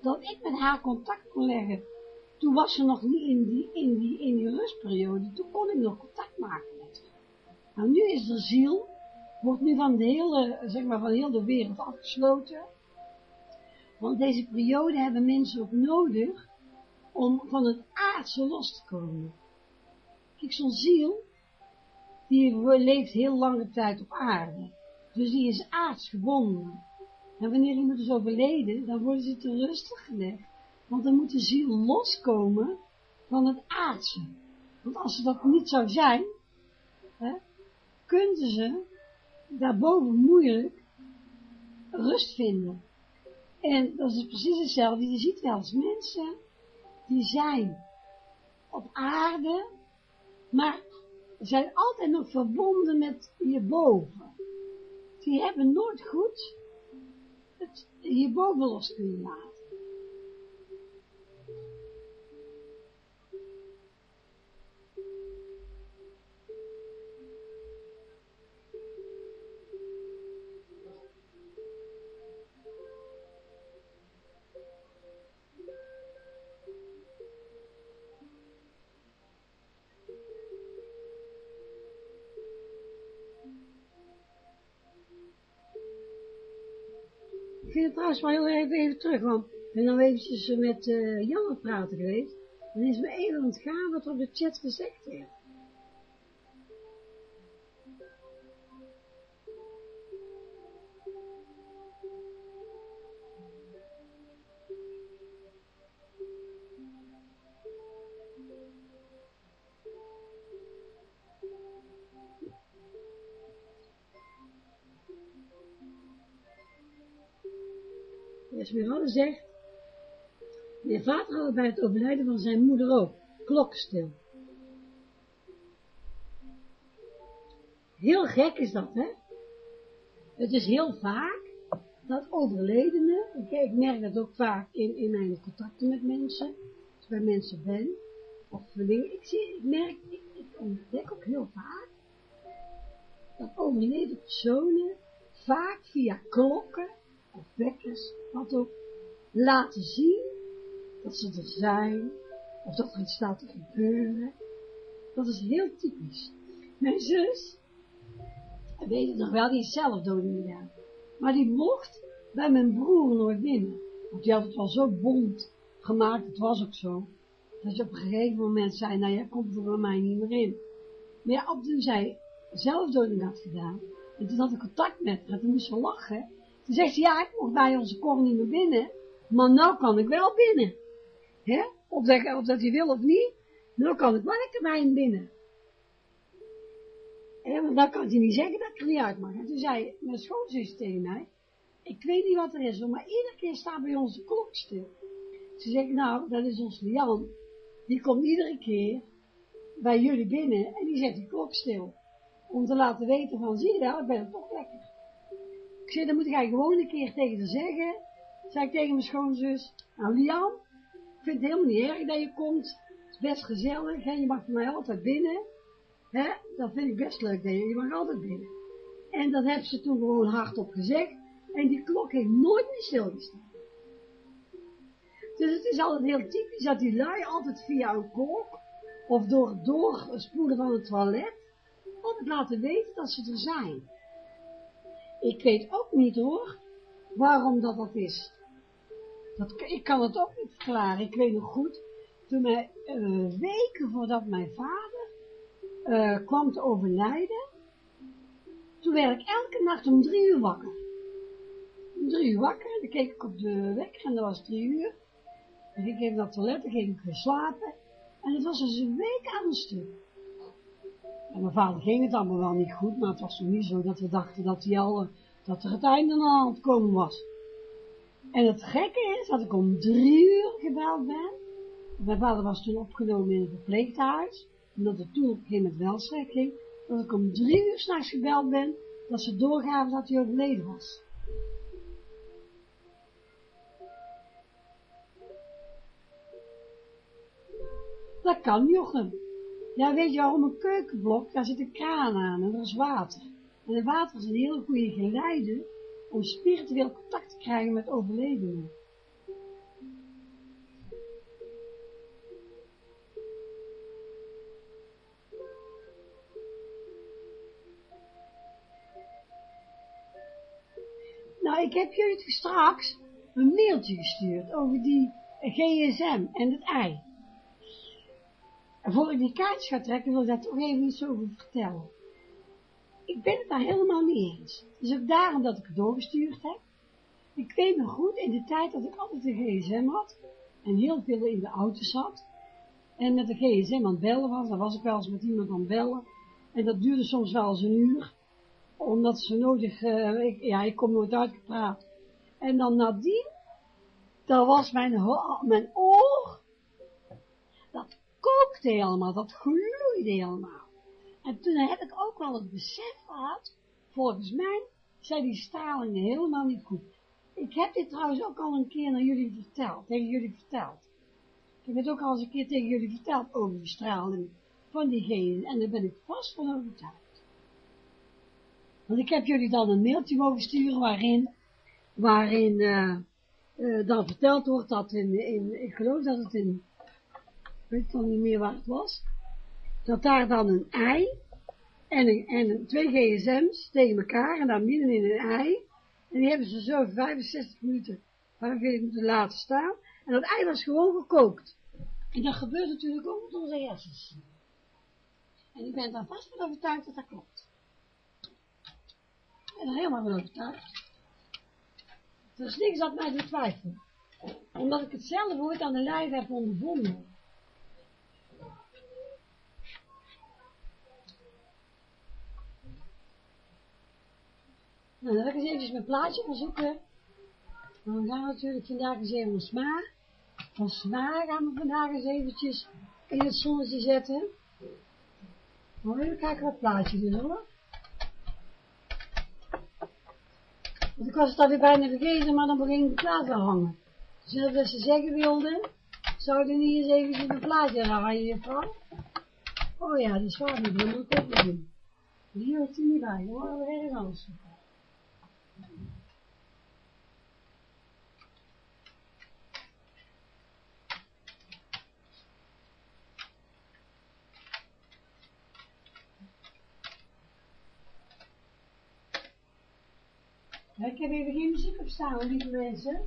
Dat ik met haar contact kon leggen, toen was ze nog niet in die, in die, in die rustperiode, toen kon ik nog contact maken met haar. Nou, nu is de ziel, wordt nu van de hele, zeg maar, van heel de wereld afgesloten. Want deze periode hebben mensen ook nodig, om van het aardse los te komen. Kijk, zo'n ziel, die leeft heel lange tijd op aarde. Dus die is aards gebonden. En wanneer iemand is overleden, dan worden ze te rustig gelegd. Want dan moet de ziel loskomen van het aardse. Want als ze dat niet zou zijn, hè, kunnen ze daarboven moeilijk rust vinden. En dat is precies hetzelfde. Je ziet wel eens mensen die zijn op aarde, maar zijn altijd nog verbonden met hierboven. Die hebben nooit goed het hierboven los kunnen laten. Trouwens wel heel even, even terug, want ben nou eventjes met uh, Jan aan het praten geweest. Dan is me even ontgaan wat er op de chat gezegd werd. Esmeralda zegt, mijn vader had bij het overlijden van zijn moeder ook, klokstil. Heel gek is dat, hè? Het is heel vaak dat overledenen, ik, ik merk dat ook vaak in, in mijn contacten met mensen, als ik bij mensen ben, of dingen, ik, zie, ik merk, ik, ik ontdek ook heel vaak, dat overleden personen vaak via klokken of wekkers, wat ook, laten zien dat ze er zijn, of dat er iets staat te gebeuren. Dat is heel typisch. Mijn zus, weet het nog wel, die is zelf dood Maar die mocht bij mijn broer nooit binnen. Want die had het wel zo bond gemaakt, het was ook zo. Dat je op een gegeven moment zei, nou jij komt er bij mij niet meer in. Maar ja, op toen zij zelf dood had gedaan, en toen had ik contact met haar, toen moest ze lachen. Toen zegt ze, ja, ik mocht bij onze kor niet meer binnen, maar nou kan ik wel binnen. Hè? Of dat, of dat hij wil of niet, nou kan ik wel lekker bij hem binnen. Hè, want dan kan hij niet zeggen dat ik er niet uit mag. En toen zei mijn schoonzus tegen mij, ik weet niet wat er is, maar iedere keer staat bij ons de klok stil. Ze zegt, nou, dat is ons Jan, die komt iedere keer bij jullie binnen en die zet die klok stil. Om te laten weten van, zie je wel, ik ben er toch lekker. Ik zei, dan moet jij gewoon een keer tegen haar zeggen. Zei ik tegen mijn schoonzus, nou Lian, ik vind het helemaal niet erg dat je komt. Het is best gezellig, hè? je mag voor mij altijd binnen. Hè? Dat vind ik best leuk, dat je, je mag altijd binnen. En dat heeft ze toen gewoon hardop gezegd. En die klok heeft nooit meer stilgestaan. Dus het is altijd heel typisch dat die lui altijd via een klok, of door het doorspoelen van het toilet, altijd laten weten dat ze er zijn. Ik weet ook niet hoor, waarom dat dat is. Dat, ik kan het ook niet verklaren. Ik weet nog goed, toen mij, uh, weken voordat mijn vader uh, kwam te overlijden, toen werd ik elke nacht om drie uur wakker. Om drie uur wakker, dan keek ik op de wekker en dat was drie uur. Ging ik even naar het toilet, dan ging ik weer slapen. En het was dus een week aan een stuk. En mijn vader ging het allemaal wel niet goed, maar het was nog niet zo dat we dachten dat, hij al, dat er het einde aan het komen was. En het gekke is dat ik om drie uur gebeld ben. Mijn vader was toen opgenomen in het verpleeghuis, omdat het toen op een gegeven moment wel ging, dat ik om drie uur s'nachts gebeld ben, dat ze doorgaven dat hij overleden was. Dat kan, Jochem. Ja, weet je waarom een keukenblok, daar zit een kraan aan en er is water. En het water is een hele goede geleider om spiritueel contact te krijgen met overledenen. Nou, ik heb jullie straks een mailtje gestuurd over die gsm en het ei. En voor ik die kaartjes ga trekken, wil ik daar toch even iets over vertellen. Ik ben het daar helemaal niet eens. Dus ook daarom dat ik het doorgestuurd heb. Ik weet nog goed, in de tijd dat ik altijd een gsm had, en heel veel in de auto zat, en met de gsm aan het bellen was, dan was ik wel eens met iemand aan het bellen, en dat duurde soms wel eens een uur, omdat ze nodig, ik, ja, ik kom nooit uitgepraat. En dan nadien, dan was mijn, mijn oor, kookte helemaal, dat gloeide helemaal. En toen heb ik ook wel het besef gehad, volgens mij zijn die stralingen helemaal niet goed. Ik heb dit trouwens ook al een keer naar jullie verteld, tegen jullie verteld. Ik heb het ook al eens een keer tegen jullie verteld over die straling van diegene, en daar ben ik vast van overtuigd. Want ik heb jullie dan een mailtje mogen sturen waarin, waarin uh, uh, dan verteld wordt dat in, in, ik geloof dat het in, weet dan niet meer waar het was, dat daar dan een ei en, een, en twee gsm's tegen elkaar en daar midden in een ei. En die hebben ze zo 65 minuten Waarom vind ik moeten laten staan? En dat ei was gewoon gekookt. En dat gebeurt natuurlijk ook met onze hersens. En ik ben daar vast van overtuigd dat dat klopt. Ik ben er helemaal van overtuigd. Er is niks dat mij doet twijfelen. Omdat ik het zelf ooit aan de lijf heb ondervonden. Nou, dan ga ik eens even mijn plaatje gaan zoeken. Dan gaan natuurlijk vandaag eens even smaak. Van smaak gaan we vandaag eens eventjes in het zonnetje zetten. Maar even kijken wat plaatje dus hoor. Ik was het alweer bijna vergeten, maar dan begin ik de plaat hangen. Dus dat ze zeggen wilden, zou er niet eens eventjes een plaatje hangen, juffrouw? Oh ja, die is waar, die moet ik ook doen. Die hoort er niet bij, hoor, ergens anders Ik heb even geen muziek op staan, lieve mensen.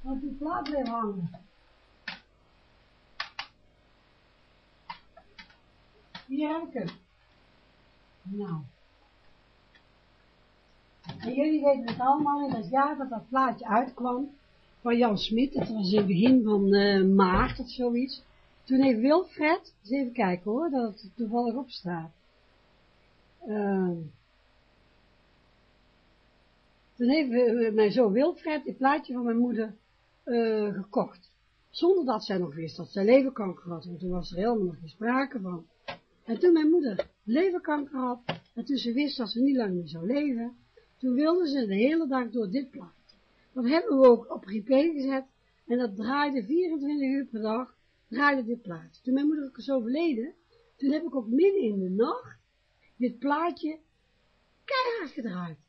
Want die plaat bleef hangen. Hier heb ik hem. Nou. En jullie weten het allemaal, in dat jaar dat dat plaatje uitkwam van Jan Smit, dat was in het begin van uh, maart of zoiets. Toen heeft Wilfred, eens even kijken hoor, dat het toevallig op staat. Uh, toen heeft mijn zoon Wilfred het plaatje van mijn moeder uh, gekocht. Zonder dat zij nog wist dat zij leverkanker had, want toen was er helemaal nog geen sprake van. En toen mijn moeder leverkanker had, en toen ze wist dat ze niet lang meer zou leven, toen wilde ze de hele dag door dit plaatje. Dat hebben we ook op repeat gezet, en dat draaide 24 uur per dag, draaide dit plaatje. Toen mijn moeder ook is overleden, toen heb ik ook midden in de nacht dit plaatje keihard gedraaid.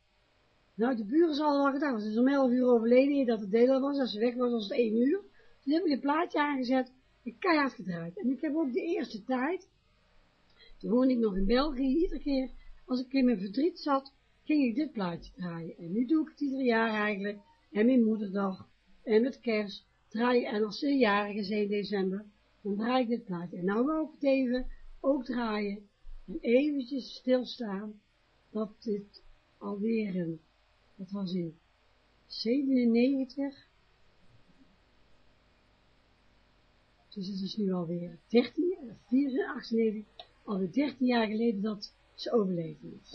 Nou, de buren zal wel gedacht, ze is om 11 uur overleden, dat het deel was, als ze weg was, was het 1 uur. Toen heb ik dit plaatje aangezet, en keihard gedraaid. En ik heb ook de eerste tijd, toen woonde ik nog in België, iedere keer, als ik in mijn verdriet zat, ging ik dit plaatje draaien. En nu doe ik het ieder jaar eigenlijk, en mijn moederdag, en met kerst, draai en als ze jarig is in december, dan draai ik dit plaatje. En nou wil ik het even ook draaien, en eventjes stilstaan, dat dit alweer een dat was in 97. Dus het is nu alweer 13, 94, alweer 13 jaar geleden dat ze overleden is.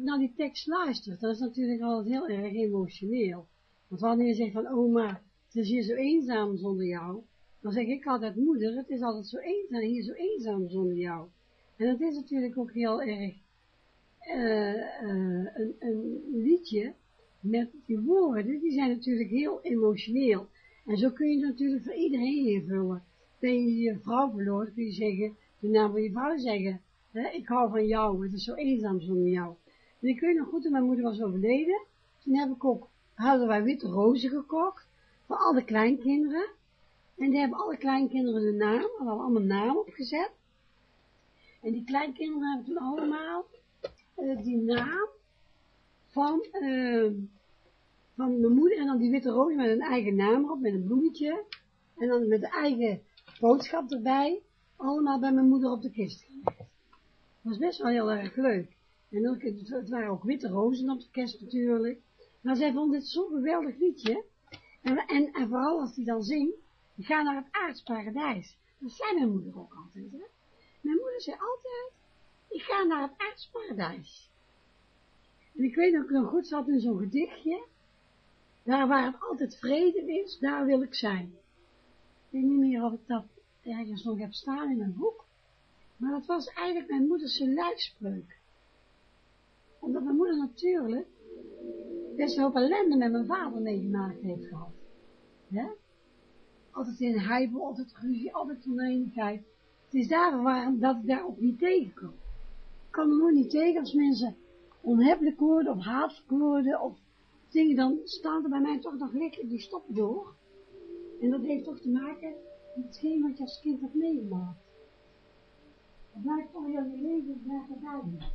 Ook naar die tekst luistert, dat is natuurlijk altijd heel erg emotioneel. Want wanneer je zegt van, oma, het is hier zo eenzaam zonder jou, dan zeg ik altijd, moeder, het is altijd zo eenzaam, hier zo eenzaam zonder jou. En dat is natuurlijk ook heel erg eh, eh, een, een liedje met die woorden, die zijn natuurlijk heel emotioneel. En zo kun je het natuurlijk voor iedereen invullen. Ben je je vrouw verloren, kun je zeggen, de naam van je vrouw zeggen, ik hou van jou, het is zo eenzaam zonder jou. En ik weet nog goed, toen mijn moeder was overleden, toen heb ik ook, hadden wij witte rozen gekocht, voor alle kleinkinderen. En die hebben alle kleinkinderen de naam, hadden allemaal naam opgezet. En die kleinkinderen hebben toen allemaal eh, die naam van, eh, van mijn moeder en dan die witte roos met een eigen naam erop, met een bloemetje. En dan met de eigen boodschap erbij, allemaal bij mijn moeder op de kist. Dat was best wel heel erg leuk. En ook, het waren ook witte rozen op de kist natuurlijk. Maar zij vond dit zo'n geweldig liedje. En, en, en vooral als die dan zingt, ik ga naar het aardsparadijs. Dat zei mijn moeder ook altijd, hè. Mijn moeder zei altijd, ik ga naar het aardsparadijs. En ik weet ook nog goed, ze had in zo'n gedichtje, daar waar het altijd vrede is, daar wil ik zijn. Ik weet niet meer of ik dat ergens nog heb staan in mijn boek, maar dat was eigenlijk mijn moeders lijfspreuk. Omdat mijn moeder natuurlijk best wel ellende met mijn vader meegemaakt heeft gehad. Altijd in heibel, altijd ruzie, altijd oneenigheid. Het is daarom waarom dat ik daar ook niet tegenkom. Ik kan er nooit niet tegen als mensen onhebbelijk worden of hatelijk worden of dingen, dan staan er bij mij toch nog liggen, die stoppen door. En dat heeft toch te maken met hetgeen wat je als kind hebt meegemaakt. Het blijft toch heel je leven, blijft erbij.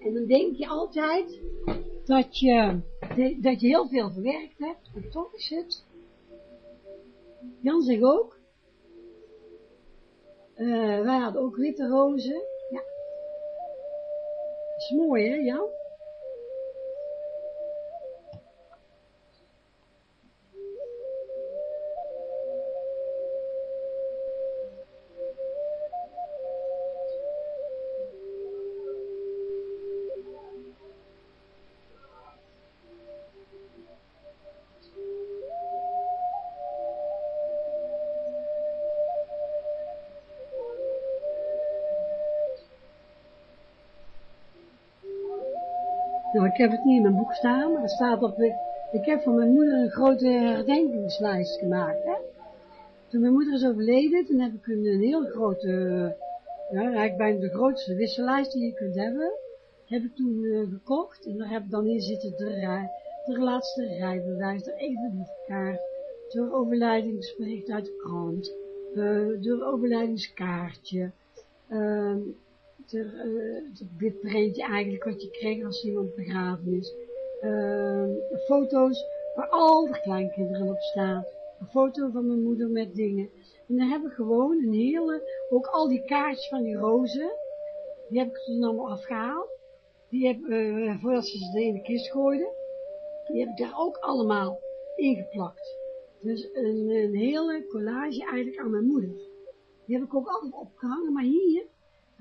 En dan denk je altijd dat je, dat je heel veel verwerkt hebt, en toch is het. Jan zegt ook, uh, wij hadden ook witte rozen. Ja. Dat is mooi, hè, Jan? Heb het niet in mijn boek staan, maar er staat op, ik, heb voor mijn moeder een grote herdenkingslijst gemaakt, hè. Toen mijn moeder is overleden, toen heb ik een, heel grote, ja, eigenlijk bijna de grootste wissellijst die je kunt hebben. heb ik toen eh, gekocht en daar heb ik dan in zitten de, rij, de laatste rijbewijs, de evenwichtkaart, de overlijdingsbericht uit de krant, de overlijdingskaartje, uh, het printje eigenlijk wat je kreeg als iemand begraven is, foto's waar al de kleinkinderen op staan, een foto van mijn moeder met dingen. En dan heb ik gewoon een hele, ook al die kaartjes van die rozen, die heb ik toen allemaal afgehaald. Die heb, uh, voordat ze ze in de kist gooiden, die heb ik daar ook allemaal ingeplakt. Dus een, een hele collage eigenlijk aan mijn moeder. Die heb ik ook altijd opgehangen, maar hier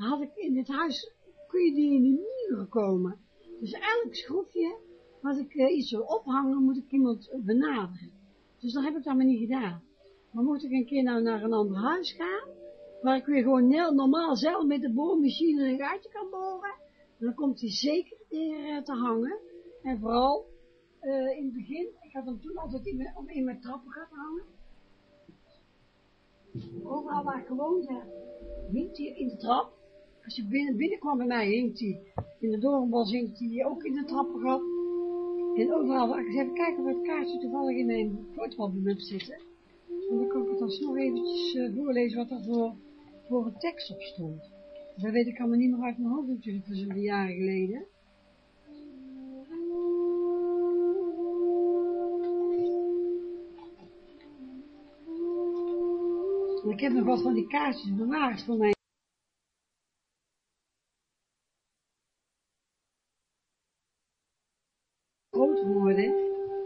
had ik in dit huis, kun je die in de muren komen. Dus elk schroefje, wat ik uh, iets wil ophangen, moet ik iemand benaderen. Dus dat heb ik dan maar niet gedaan. Maar mocht ik een keer nou naar een ander huis gaan, waar ik weer gewoon heel normaal zelf met de boormachine een gaatje kan boren, dan komt hij zeker uh, te hangen. En vooral uh, in het begin, ik had hem toen altijd in mijn, in mijn trappen gaan hangen. Overal waar ik gewoonde, hing hij in de trap. Als je binnen, binnenkwam bij mij, hing hij. In de doornbos hing hij ook in de trappengat. En overal waar ik even kijken het kaartje toevallig in mijn heb zitten. En dan kan ik het alsnog eventjes uh, voorlezen wat er voor, voor een tekst op stond. Dat weet ik allemaal niet meer uit mijn hoofd natuurlijk, dat is een jaren geleden. ik heb nog wat van die kaartjes bewaard voor mij. Groot worden,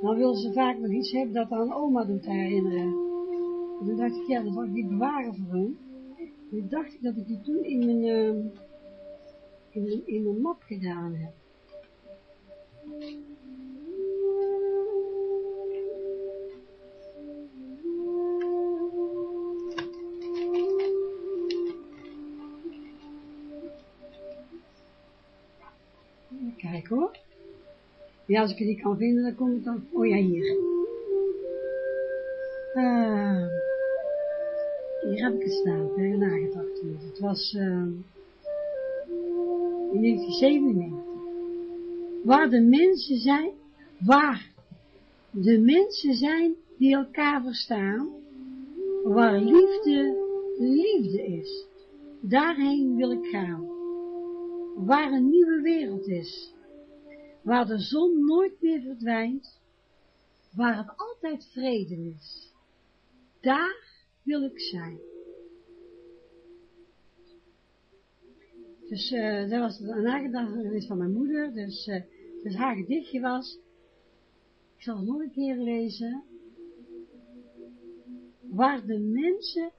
dan wil ze vaak nog iets hebben dat aan oma doet herinneren. En dan dacht ik, ja, dan zal ik die bewaren voor hun. En toen dacht ik dat ik die toen in mijn, mijn, in mijn map gedaan heb. Ja, als ik niet kan vinden, dan komt het dan... Oh ja, hier. Uh, hier heb ik het staan, ik heb nagedacht. Het was uh, in 1997. Waar de mensen zijn, waar de mensen zijn die elkaar verstaan, waar liefde liefde is, daarheen wil ik gaan. Waar een nieuwe wereld is, waar de zon nooit meer verdwijnt, waar het altijd vrede is. Daar wil ik zijn. Dus uh, dat was een nagedachtenis van mijn moeder, dus, uh, dus haar gedichtje was, ik zal het nog een keer lezen, waar de mensen,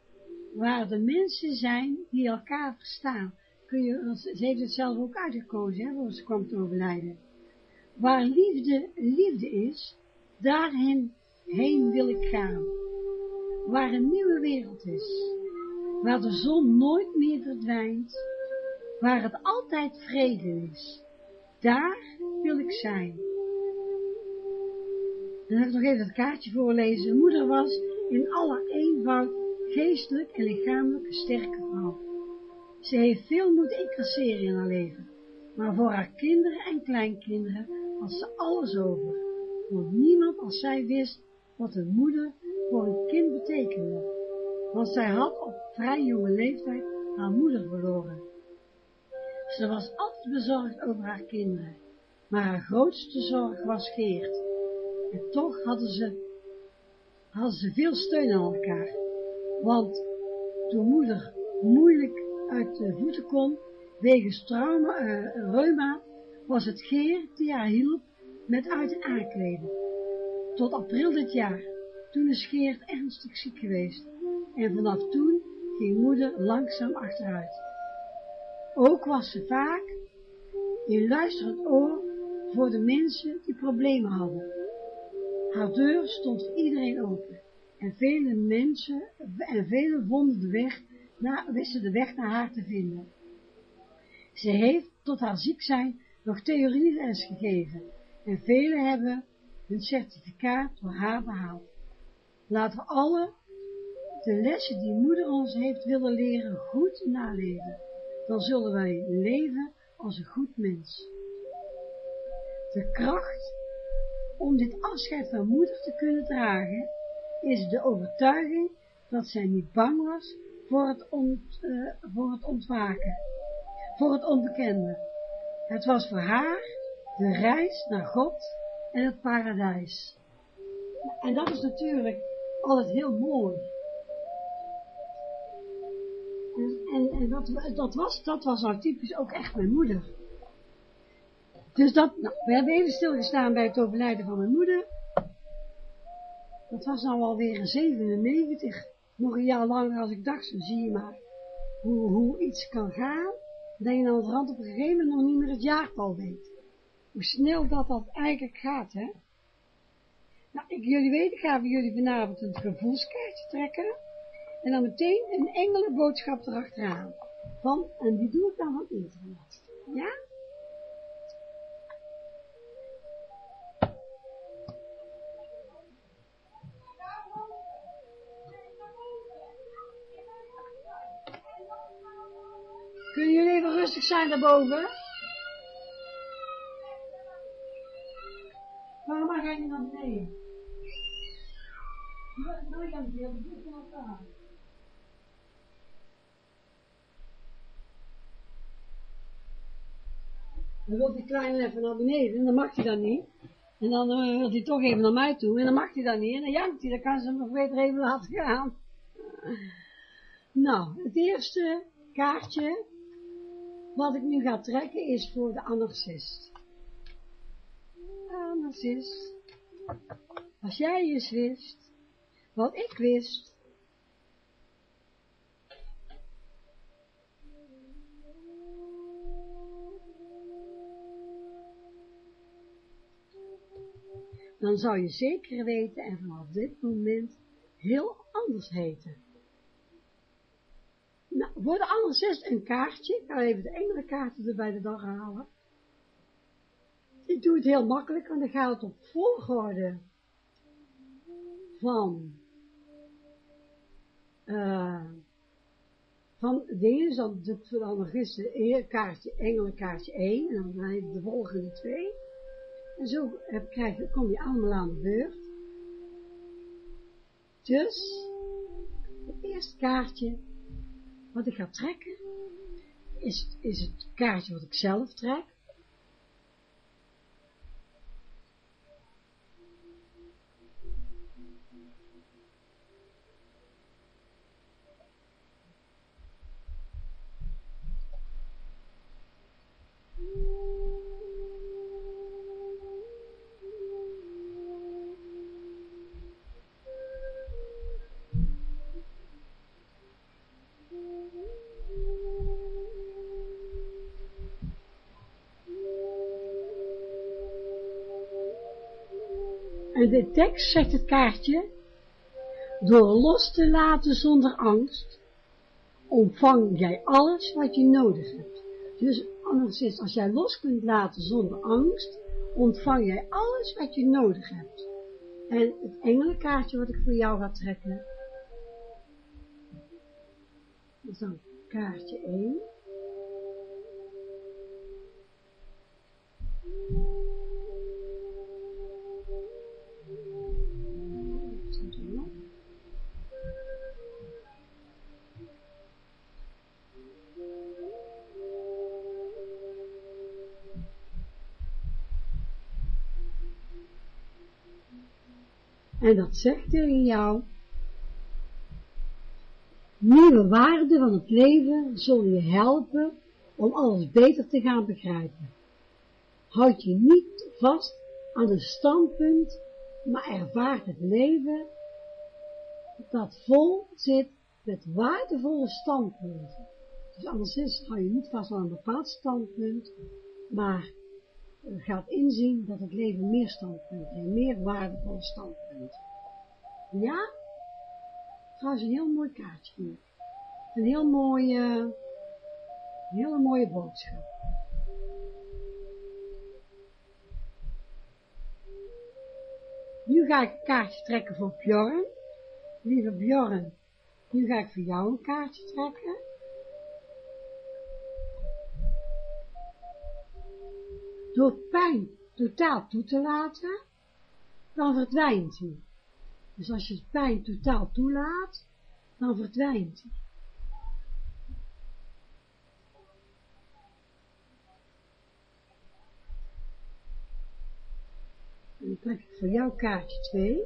waar de mensen zijn die elkaar verstaan. Kun je, ze heeft het zelf ook uitgekozen, hè, ze kwam te overlijden. Waar liefde, liefde is, daarheen heen wil ik gaan. Waar een nieuwe wereld is, waar de zon nooit meer verdwijnt, waar het altijd vrede is. Daar wil ik zijn. Dan heb ik nog even het kaartje voorlezen. Moeder was in alle eenvoud geestelijk en lichamelijk sterke vrouw. Ze heeft veel moeten incasseren in haar leven, maar voor haar kinderen en kleinkinderen was ze alles over. Want niemand als zij wist wat een moeder voor een kind betekende, want zij had op vrij jonge leeftijd haar moeder verloren. Ze was altijd bezorgd over haar kinderen, maar haar grootste zorg was Geert. En toch hadden ze, hadden ze veel steun aan elkaar, want toen moeder moeilijk uit de voeten kon, wegens trauma, uh, reuma, was het Geert die haar hielp met uit- en aankleden. Tot april dit jaar, toen is Geert ernstig ziek geweest, en vanaf toen ging moeder langzaam achteruit. Ook was ze vaak een luisterend oor voor de mensen die problemen hadden. Haar deur stond voor iedereen open en vele mensen en vele vonden de weg naar, wisten de weg naar haar te vinden. Ze heeft tot haar ziek zijn nog theorieles gegeven en velen hebben hun certificaat door haar behaald. Laten we alle de lessen die moeder ons heeft willen leren goed naleven dan zullen wij leven als een goed mens. De kracht om dit afscheid van moeder te kunnen dragen, is de overtuiging dat zij niet bang was voor het, uh, voor het ontwaken, voor het onbekende. Het was voor haar de reis naar God en het paradijs. En dat is natuurlijk altijd heel mooi. En, en, en dat, dat, was, dat was nou typisch ook echt mijn moeder. Dus dat, nou, we hebben even stilgestaan bij het overlijden van mijn moeder. Dat was nou alweer in 97, nog een jaar langer als ik dacht, zo zie je maar hoe, hoe iets kan gaan, dat je het rand op een gegeven moment nog niet meer het jaartal weet. Hoe snel dat dat eigenlijk gaat, hè. Nou, ik, jullie weten, gaan we jullie vanavond een gevoelskaartje trekken. En dan meteen een engelenboodschap erachteraan. Van, en die doe ik dan van internet. Ja? Rustig zijn daarboven? Waarom ga je niet naar beneden? Nou, ja, die hebben dit van elkaar. Dan wil die kleine even naar beneden en dan mag hij dat niet. En dan uh, wil hij toch even naar mij toe en dan mag hij dat niet. En dan jankt hij, dan kan ze hem nog beter even laten gaan. Nou, het eerste kaartje wat ik nu ga trekken is voor de anarchist. Anarchist. Als jij eens wist, wat ik wist, dan zou je zeker weten en vanaf dit moment heel anders heten. Nou, voor de andere een kaartje. Ik ga even de enkele kaarten er bij de dag halen. Ik doe het heel makkelijk, want dan gaat het op volgorde van, uh, van dus dan doe ik voor de kaartje, engelenkaartje 1, en dan de volgende twee. En zo heb, krijg, kom je allemaal aan de beurt. Dus, het eerste kaartje wat ik ga trekken, is, is het kaartje wat ik zelf trek. De tekst zegt het kaartje, door los te laten zonder angst, ontvang jij alles wat je nodig hebt. Dus anders is, als jij los kunt laten zonder angst, ontvang jij alles wat je nodig hebt. En het engelenkaartje wat ik voor jou ga trekken, is dan kaartje 1. En dat zegt tegen jou, nieuwe waarden van het leven zullen je helpen om alles beter te gaan begrijpen. Houd je niet vast aan een standpunt, maar ervaart het leven dat vol zit met waardevolle standpunten. Dus anders is, hou je niet vast aan een bepaald standpunt, maar gaat inzien dat het leven meer standpunten heeft, meer waardevolle standpunten. Ja? Trouwens een heel mooi kaartje hier. Een heel mooie, een hele mooie boodschap. Nu ga ik een kaartje trekken voor Bjorn. Lieve Bjorn, nu ga ik voor jou een kaartje trekken. Door pijn totaal toe te laten, dan verdwijnt hij. Dus als je pijn totaal toelaat, dan verdwijnt. En dan trek ik voor jou kaartje 2.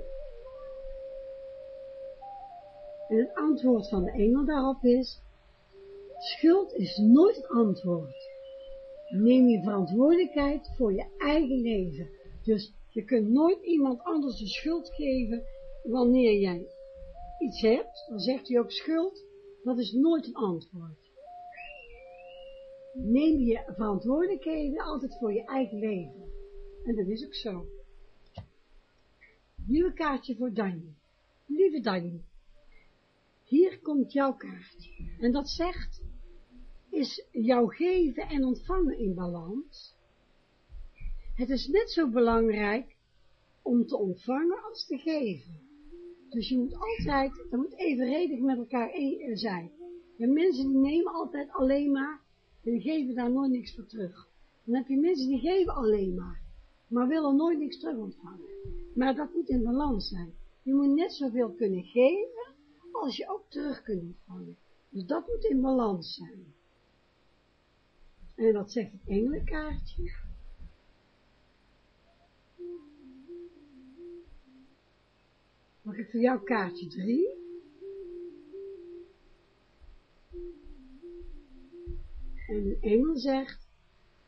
En het antwoord van de engel daarop is, schuld is nooit het antwoord. Neem je verantwoordelijkheid voor je eigen leven. Dus je kunt nooit iemand anders de schuld geven wanneer jij iets hebt, dan zegt hij ook schuld, dat is nooit een antwoord. Neem je verantwoordelijkheden altijd voor je eigen leven. En dat is ook zo. Nieuwe kaartje voor Danny. Lieve Danny, hier komt jouw kaartje. En dat zegt, is jouw geven en ontvangen in balans. Het is net zo belangrijk om te ontvangen als te geven. Dus je moet altijd, dat moet evenredig met elkaar zijn. En mensen die nemen altijd alleen maar, en die geven daar nooit niks voor terug. Dan heb je mensen die geven alleen maar, maar willen nooit niks terug ontvangen. Maar dat moet in balans zijn. Je moet net zoveel kunnen geven, als je ook terug kunt ontvangen. Dus dat moet in balans zijn. En dat zegt het engelenkaartje. Mag ik voor jou kaartje 3? En de engel zegt,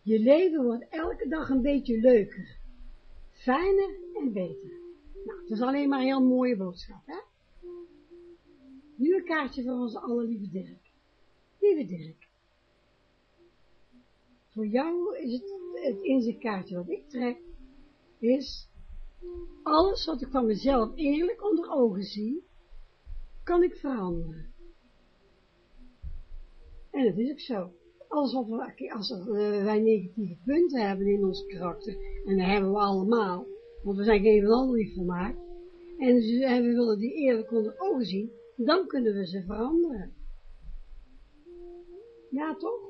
je leven wordt elke dag een beetje leuker, fijner en beter. Nou, het is alleen maar een heel mooie boodschap, hè? Nu een kaartje voor onze allerlieve Dirk. Lieve Dirk, voor jou is het, het inzichtkaartje wat ik trek, is alles wat ik van mezelf eerlijk onder ogen zie, kan ik veranderen. En dat is ook zo. Alles wat we, als wij negatieve punten hebben in ons karakter, en dat hebben we allemaal, want we zijn geen van ander niet volmaakt, en we willen die eerlijk onder ogen zien, dan kunnen we ze veranderen. Ja, toch?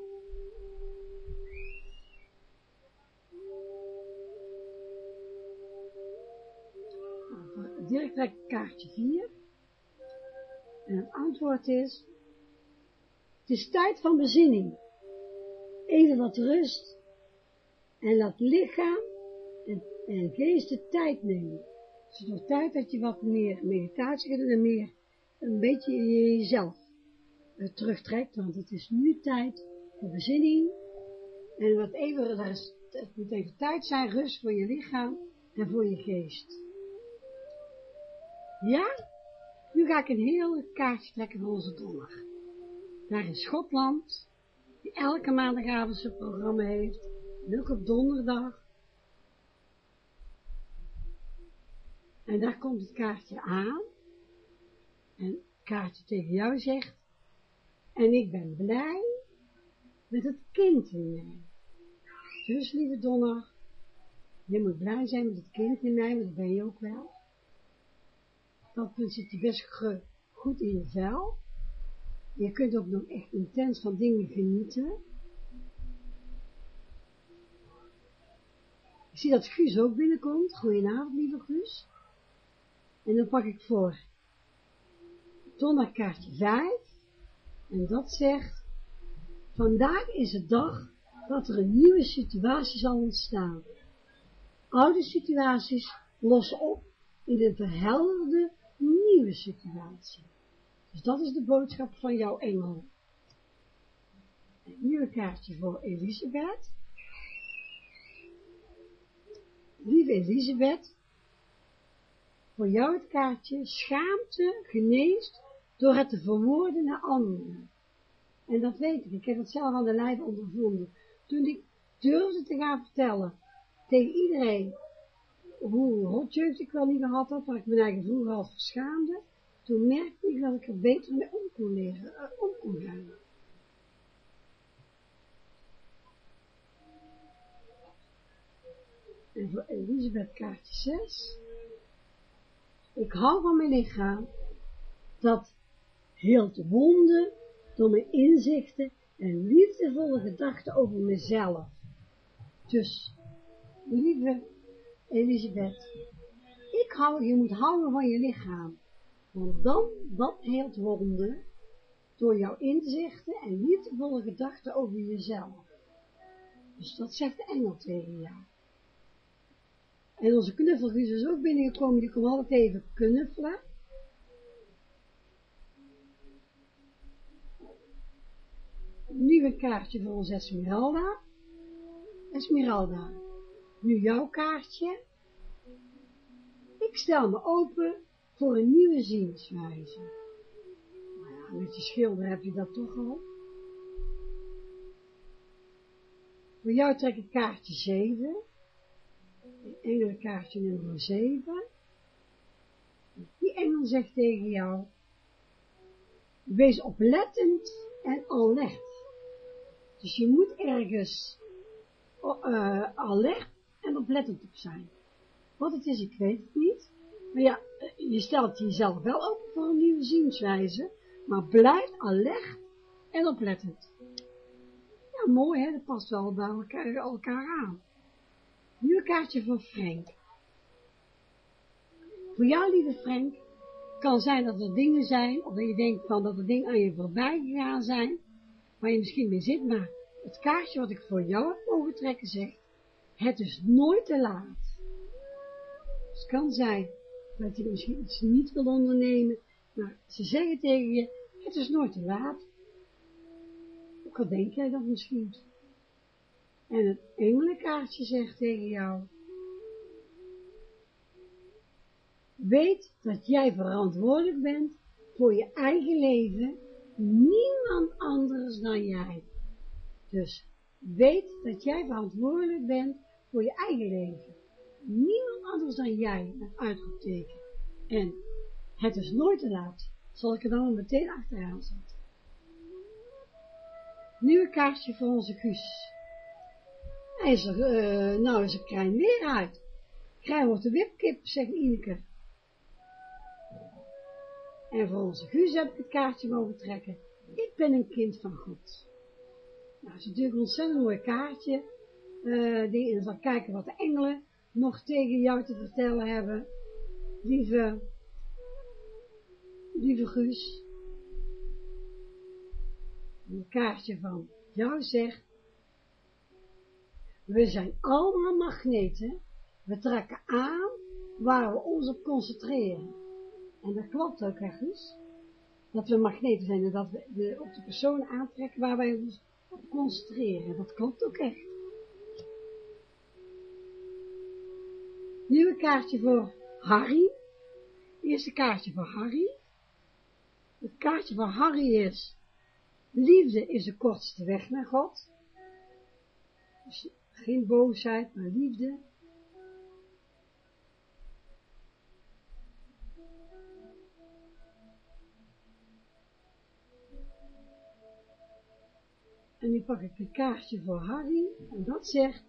Direct trek kaartje 4. En het antwoord is, het is tijd van bezinning. Even wat rust en laat lichaam en, geest de tijd nemen. Het is nog tijd dat je wat meer meditatie gaat en meer een beetje jezelf terugtrekt, want het is nu tijd voor bezinning. En wat even, het moet even tijd zijn, rust voor je lichaam en voor je geest. Ja? Nu ga ik een hele kaartje trekken voor onze donderdag. Daar in Schotland, die elke maandagavond zijn programma heeft, en op donderdag. En daar komt het kaartje aan, en het kaartje tegen jou zegt, en ik ben blij met het kind in mij. Dus, lieve Donner, je moet blij zijn met het kind in mij, want dat ben je ook wel dan zit je best goed in je vel. Je kunt ook nog echt intens van dingen genieten. Ik zie dat Guus ook binnenkomt. Goedenavond, lieve Guus. En dan pak ik voor kaartje 5. En dat zegt, vandaag is het dag dat er een nieuwe situatie zal ontstaan. Oude situaties lossen op in een verhelderde nieuwe situatie. Dus dat is de boodschap van jouw engel. Een nieuwe kaartje voor Elisabeth. Lieve Elisabeth, voor jou het kaartje schaamte geneest door het te verwoorden naar anderen. En dat weet ik, ik heb het zelf aan de lijf ondervonden. Toen ik durfde te gaan vertellen tegen iedereen hoe rotjeugd ik wel niet gehad had, waar ik mijn eigen vroeger al verschaamde, toen merkte ik dat ik er beter mee om kon, leren, uh, om kon gaan. En voor Elisabeth kaartje 6. Ik hou van mijn lichaam, dat heelt wonden door mijn inzichten en liefdevolle gedachten over mezelf. Dus lieve Elisabeth, ik hou, je moet houden van je lichaam, want dan, dat heelt wonden, door jouw inzichten en liefdevolle gedachten over jezelf. Dus dat zegt de engel tegen jou. En onze knuffelguus is ook binnengekomen, die kon altijd even knuffelen. Nu een kaartje voor onze Esmeralda. Esmeralda, nu jouw kaartje. Ik stel me open voor een nieuwe zienswijze. Nou ja, met je schilder heb je dat toch al. Voor jou trek ik kaartje 7. Engelenkaartje nummer 7. Die engel zegt tegen jou, wees oplettend en alert. Dus je moet ergens uh, alert en oplettend op zijn. Wat het is, ik weet het niet. Maar ja, je stelt jezelf wel open voor een nieuwe zienswijze, maar blijf alert en oplettend. Ja, mooi hè, dat past wel bij elkaar, elkaar aan. Nu een kaartje van Frank. Voor jou, lieve Frank, kan zijn dat er dingen zijn, of dat je denkt van dat er dingen aan je voorbij gegaan zijn, waar je misschien mee zit, maar het kaartje wat ik voor jou heb overtrekken zegt, het is nooit te laat. Dus het kan zijn dat je misschien iets niet wil ondernemen, maar ze zeggen tegen je, het is nooit te laat. Ook al denk jij dat misschien. En het engelenkaartje zegt tegen jou, weet dat jij verantwoordelijk bent voor je eigen leven, niemand anders dan jij. Dus weet dat jij verantwoordelijk bent voor je eigen leven. Niemand anders dan jij, met uitroepteken. En het is nooit te laat, zal ik er dan meteen achteraan zetten. Nu een kaartje voor onze Guus. Hij is er, uh, nou is er Krijn weer uit. Krijn wordt de wipkip, zegt Ineke. En voor onze Guus heb ik het kaartje mogen trekken. Ik ben een kind van God. Nou, dat is natuurlijk een ontzettend mooi kaartje. Uh, die zal kijken wat de engelen nog tegen jou te vertellen hebben. Lieve, lieve Guus. Een kaartje van jou zegt. We zijn allemaal magneten. We trekken aan waar we ons op concentreren. En dat klopt ook, Guus? Dat we magneten zijn en dat we op de persoon aantrekken waar wij ons op concentreren. Dat klopt ook echt. Nu een kaartje voor Harry. Eerste kaartje voor Harry. Het kaartje voor Harry is, liefde is de kortste weg naar God. Dus geen boosheid, maar liefde. En nu pak ik een kaartje voor Harry en dat zegt,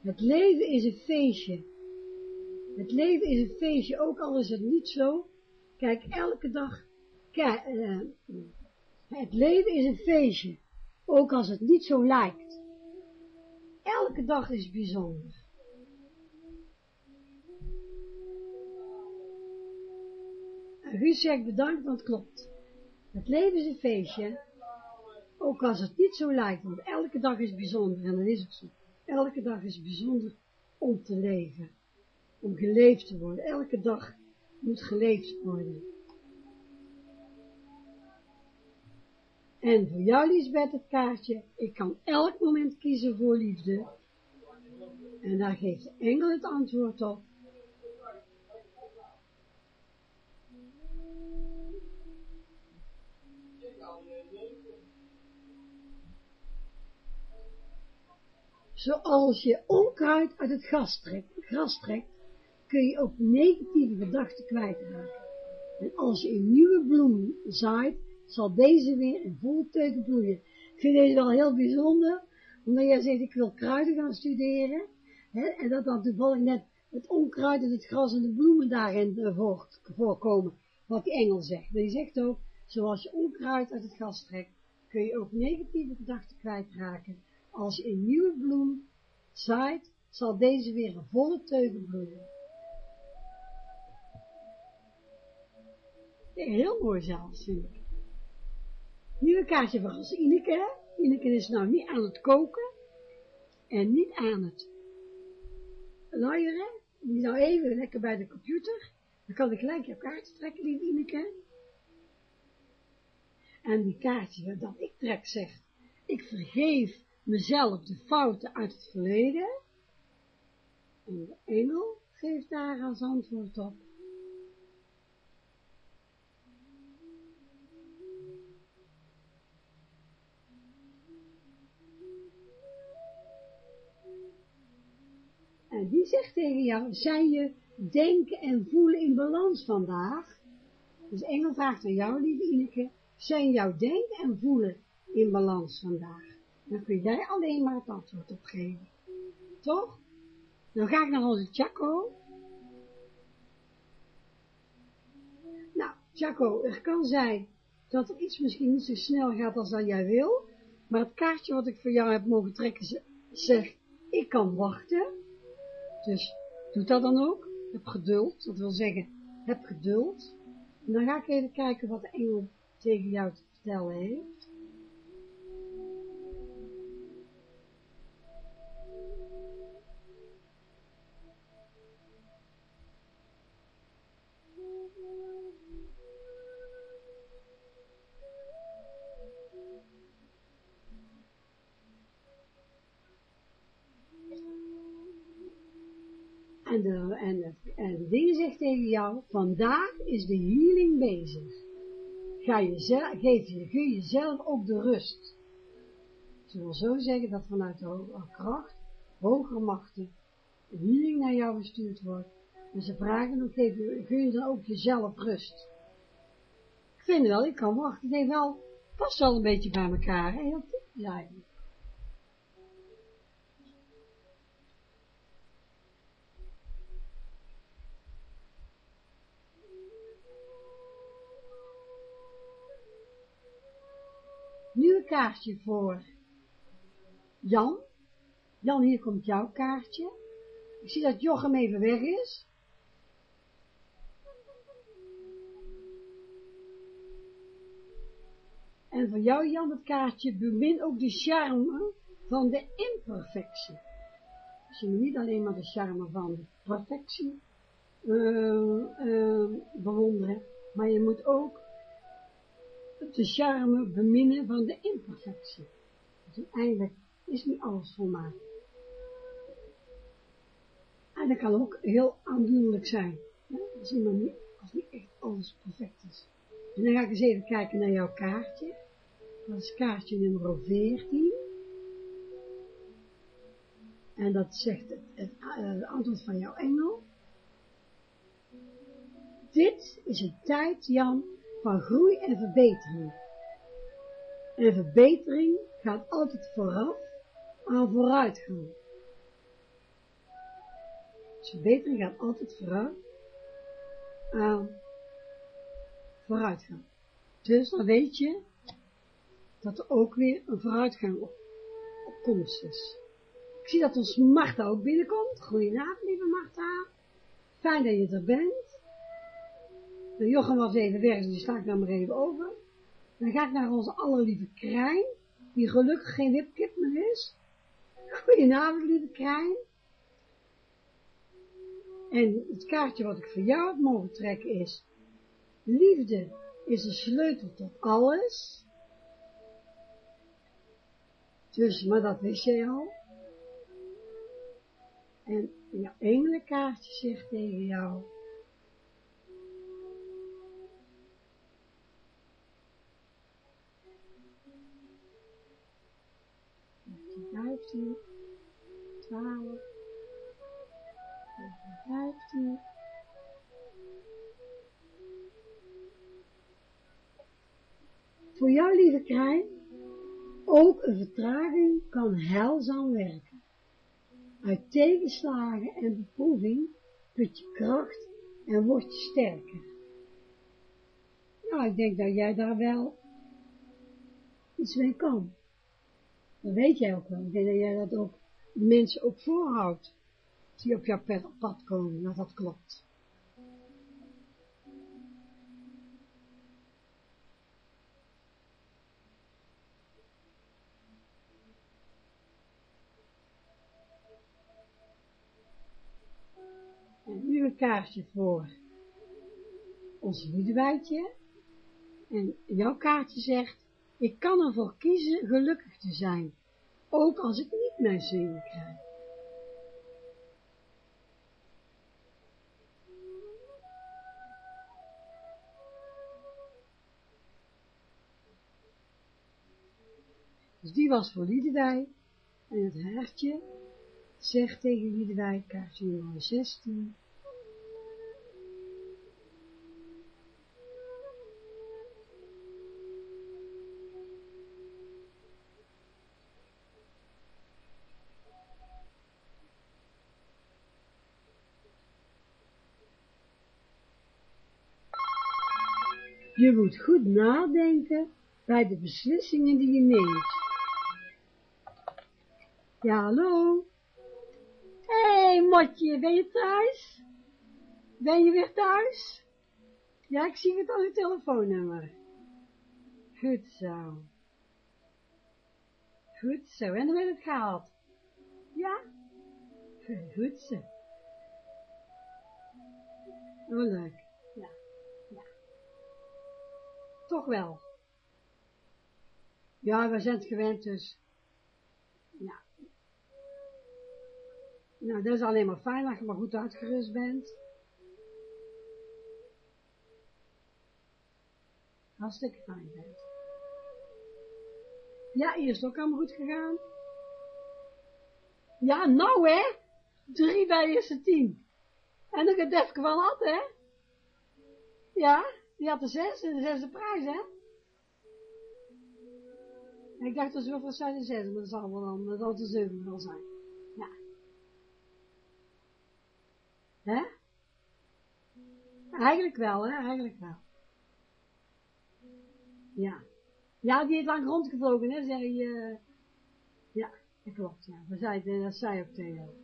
het leven is een feestje. Het leven is een feestje, ook al is het niet zo. Kijk, elke dag, uh, het leven is een feestje, ook als het niet zo lijkt. Elke dag is bijzonder. En Guus zegt bedankt, want het klopt. Het leven is een feestje, ook als het niet zo lijkt, want elke dag is bijzonder, en dat is ook zo. Elke dag is bijzonder om te leven, om geleefd te worden. Elke dag moet geleefd worden. En voor jou, Lisbeth, het kaartje, ik kan elk moment kiezen voor liefde. En daar geeft de engel het antwoord op. Zoals je onkruid uit het gras trekt, gras trekt, kun je ook negatieve gedachten kwijtraken. En als je een nieuwe bloem zaait, zal deze weer in volle teugen bloeien. Ik vind deze wel heel bijzonder, omdat jij zegt, ik wil kruiden gaan studeren, hè, en dat dan toevallig net het onkruid en het gras en de bloemen daarin voor, voorkomen, wat die engel zegt. Die zegt ook, zoals je onkruid uit het gras trekt, kun je ook negatieve gedachten kwijtraken. Als je een nieuwe bloem zaait, zal deze weer een volle teugen bloeien. Heel mooi zelfs, vind ik. Nu een kaartje voor ons Ineke. Ineke is nou niet aan het koken en niet aan het luieren. Die nou even lekker bij de computer. Dan kan ik gelijk jouw kaartje trekken, lieve Ineke. En die kaartje dat ik trek zegt, ik vergeef mezelf de fouten uit het verleden. En de engel geeft daar als antwoord op. die zegt tegen jou, zijn je denken en voelen in balans vandaag? Dus engel vraagt aan jou, lieve Ineke, zijn jouw denken en voelen in balans vandaag? Dan kun jij alleen maar het antwoord op geven. Toch? Dan ga ik naar onze Chaco. Nou, Chaco, er kan zijn dat er iets misschien niet zo snel gaat als dat jij wil, maar het kaartje wat ik voor jou heb mogen trekken zegt, ik kan wachten. Dus doe dat dan ook. Heb geduld, dat wil zeggen, heb geduld. En dan ga ik even kijken wat de engel tegen jou te vertellen heeft. Tegen jou, vandaag is de healing bezig. Ga jezelf, geef je, gun jezelf ook de rust. Ze wil zo zeggen dat vanuit de kracht, hogere machten, de healing naar jou gestuurd wordt. En ze vragen dan, geef je, gun je dan ook jezelf rust. Ik vind wel, ik kan wachten. Ik denk wel, past wel een beetje bij elkaar. Hè? Heel kaartje voor Jan. Jan, hier komt jouw kaartje. Ik zie dat Jochem even weg is. En voor jou, Jan, het kaartje bemin ook de charme van de imperfectie. Dus je moet niet alleen maar de charme van de perfectie uh, uh, bewonderen, maar je moet ook de charme beminnen van de imperfectie. Dus uiteindelijk is niet alles volmaakt. En dat kan ook heel aandoenlijk zijn. Hè? Als iemand niet, als niet echt alles perfect is. En dan ga ik eens even kijken naar jouw kaartje. Dat is kaartje nummer 14. En dat zegt het, het, het antwoord van jouw engel. Dit is een tijd, Jan, van groei en verbetering. En verbetering gaat altijd vooraf aan vooruitgang. Dus verbetering gaat altijd vooraf aan vooruitgang. Dus dan weet je dat er ook weer een vooruitgang op, op komst is. Ik zie dat ons Marta ook binnenkomt. Goedenavond, lieve Marta. Fijn dat je er bent. De Jochem was even weg, dus die sla ik dan maar even over. Dan ga ik naar onze allerlieve Krijn, die gelukkig geen wipkip meer is. Goedenavond, lieve Krijn. En het kaartje wat ik voor jou heb mogen trekken is, liefde is de sleutel tot alles. Dus, maar dat wist jij al. En jouw engelenkaartje zegt tegen jou, 15, 12, 15. Voor jou, lieve krijn, ook een vertraging kan heilzaam werken. Uit tegenslagen en beproeving put je kracht en word je sterker. Nou, ik denk dat jij daar wel iets mee kan. Dat weet jij ook wel. Ik denk dat jij dat ook de mensen ook voorhoudt. die op jouw pad, komen, dat dat klopt. En nu een kaartje voor ons Liedewijtje. En jouw kaartje zegt, ik kan ervoor kiezen gelukkig te zijn, ook als ik niet mijn zin krijg. Dus die was voor Liedewij. En het hertje zegt tegen Liedewij, kaartje nummer 16. Je moet goed nadenken bij de beslissingen die je neemt. Ja, hallo? Hé, hey, Motje, ben je thuis? Ben je weer thuis? Ja, ik zie het aan je telefoonnummer. Goed zo. Goed zo, en dan je het gehaald? Ja? Goed zo. Oh, leuk. Toch wel. Ja, we zijn het gewend, dus. Ja. Nou, dat is alleen maar fijn dat je maar goed uitgerust bent. Hartstikke fijn bent. Ja, het ook allemaal goed gegaan. Ja, nou hè. Drie bij eerste tien. En dan het Defke wel had, hè. Ja, die had de zes, de zesde prijs, hè. Ik dacht dat ze wel zijn de zes, maar dat zal wel dan, dat zal de zeven wel zijn. Ja. Hè? Eigenlijk wel, hè? Eigenlijk wel. Ja. Ja, die heeft lang rondgevlogen, hè, zei je. Ja, dat klopt, ja. Dat zei, dat zei ook Theo.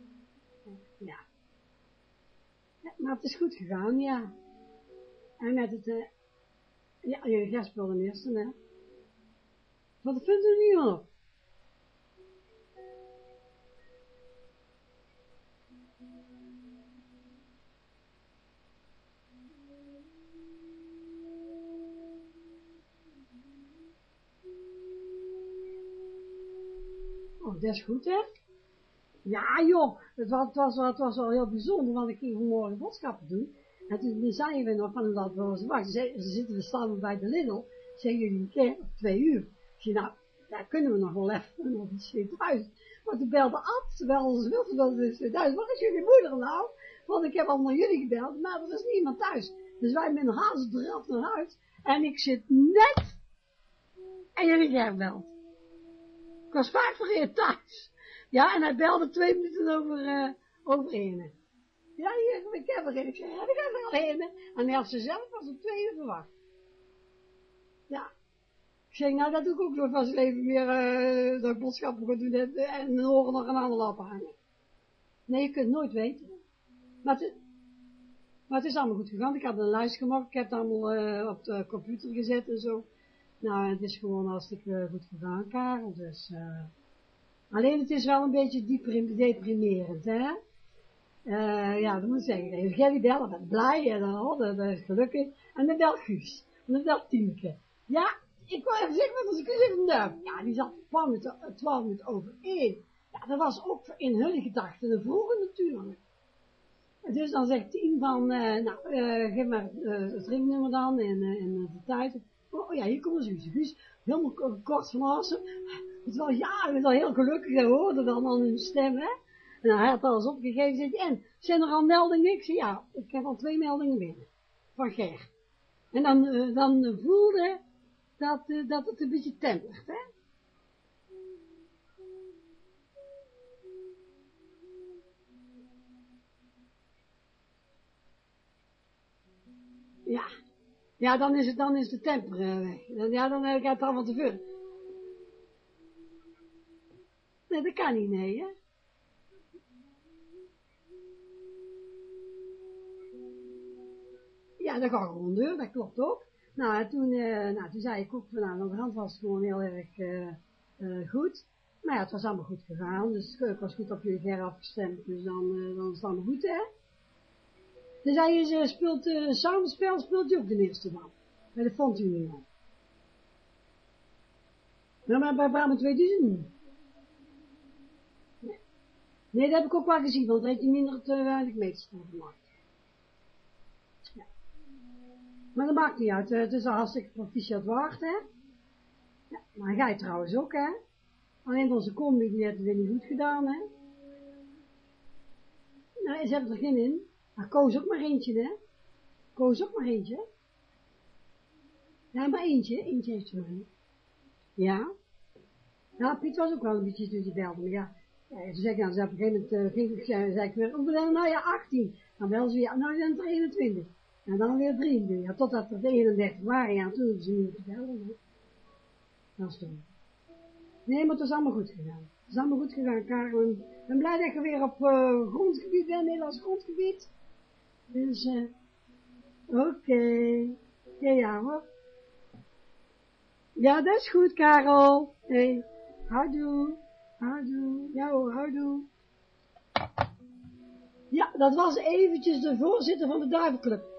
Ja. ja. Maar het is goed gegaan, ja. En met het, uh, ja, jij speelde de eerste, hè. Wat vindt u nu op? Oh, dat is goed, hè? Ja, joh, het was, was, het was wel heel bijzonder, want ik ging vanmorgen boodschappen doen. En toen zeiden we nog van dat we wachten. Ze, ze zitten we staan bij de Lidl. Zeggen jullie een keer op twee uur. Ik zei, nou, daar kunnen we nog wel even, nog iets 2000. Maar toen belde Ad, ze wilde dat het 2000. Waar is jullie moeder nou? Want ik heb al naar jullie gebeld, maar er is niemand thuis. Dus wij met een hazendraf naar huis. En ik zit net, en jullie gebeld. Ik was voor één thuis. Ja, en hij belde twee minuten over, uh, over één. Ja, hier, ik heb er. Ik zei, ja, ik heb er al een. En hij had ze zelf was om twee verwacht. Ja. Ik zei, nou, dat doe ik ook nog van zijn leven meer, uh, dat ik boodschappen ga doen en, en de oren nog een ander lappen hangen. Nee, je kunt nooit weten. Maar het, maar het is allemaal goed gegaan. Ik heb een lijst gemaakt, ik heb het allemaal uh, op de computer gezet en zo. Nou, het is gewoon hartstikke goed gedaan, Karel, dus, uh, alleen het is wel een beetje deprimerend, hè. Uh, ja, dat moet ik zeggen. Even Gerry bellen, ben blij en dan dat is gelukkig. En dan bel Guus. En dan bel Tieneke. Ja, ik wou even zeggen, wat is ik even duim. Ja, die zat 12 minuten, 12 minuten over één. Ja, dat was ook in hun gedachten de vroege natuurlijk. Dus dan zegt Tien van, nou, geef maar het ringnummer dan en, en de tijd. Oh ja, hier komt Guus. Guus, helemaal kort van Assen. Het wel, ja, ben wel heel gelukkig, dat hoorde dan aan hun stem, hè. En hij had alles opgegeven, hij, en, zijn er al meldingen? Ik zei, ja, ik heb al twee meldingen binnen. Van Ger. En dan, uh, dan voelde dat, uh, dat het een beetje tempert, hè. Ja. Ja, dan is het, dan is de temper uh, weg. Ja, dan heb ik het allemaal te veel. Nee, dat kan niet, nee, hè. Ja, dat gaat deur, dat klopt ook. Nou, en toen, eh, nou, toen zei ik ook van, nou, hand was het gewoon heel erg eh, eh, goed. Maar ja, het was allemaal goed gegaan, dus ik was goed op jullie ver afgestemd, dus dan, dan is het allemaal goed, hè. Hij is, eh, speelt, samenspel speelt hij ook de eerste dan. Bij de Fontunie. Nou, maar bij Brabant 2000 Nee. nee, dat heb ik ook wel gezien, want daar heeft hij minder te weinig van gemaakt. Ja. Maar dat maakt niet uit, hè. het is al hartstikke proficiat waard, hè. Ja, maar jij trouwens ook, hè. Alleen onze combi, die heeft het weer niet goed gedaan, hè. Nou, ze hebben er geen in. Maar koos ook maar eentje, hè. Koos ook maar eentje. Ja, maar eentje, eentje heeft ze maar. Ja. Nou, Piet was ook wel een beetje toen die belde, maar ja. ja ze zei, nou, ze op een gegeven ging ik, zei ik weer, oh, nou ja, 18. Dan wel ze weer, nou zijn het er 21. En dan weer 23. Ja, totdat er 31 waren, ja, toen hebben ze niet hè. Dat is dom. Nee, maar het is allemaal goed gegaan. Het is allemaal goed gegaan, Karel. Ik ben blij dat je weer op uh, grondgebied bent, Nederlands grondgebied. Dus, eh, oké. Ja, ja hoor. Ja, dat is goed, Karel. Hey, houdoe. Houdoe. Ja hoor, houdoe. Ja, dat was eventjes de voorzitter van de Duivenclub.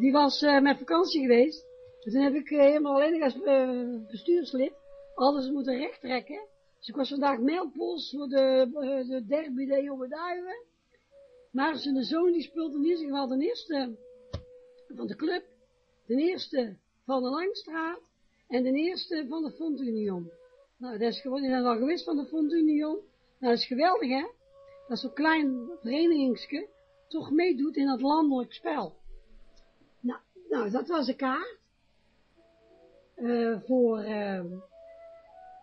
Die was uh, met vakantie geweest. En toen heb ik uh, helemaal alleen als uh, bestuurslid alles moeten recht trekken. Dus ik was vandaag mailpost voor de, de derby de jonge duiven. Maar zijn zoon die speelde in ieder geval de eerste van de club, de eerste van de Langstraat en de eerste van de Fond Union. Nou, dat is gewoon, zijn al geweest van de Fond Union. Nou, dat is geweldig, hè? Dat zo'n klein verenigingsje toch meedoet in het landelijk spel. Nou, dat was een kaart. Uh, voor, uh,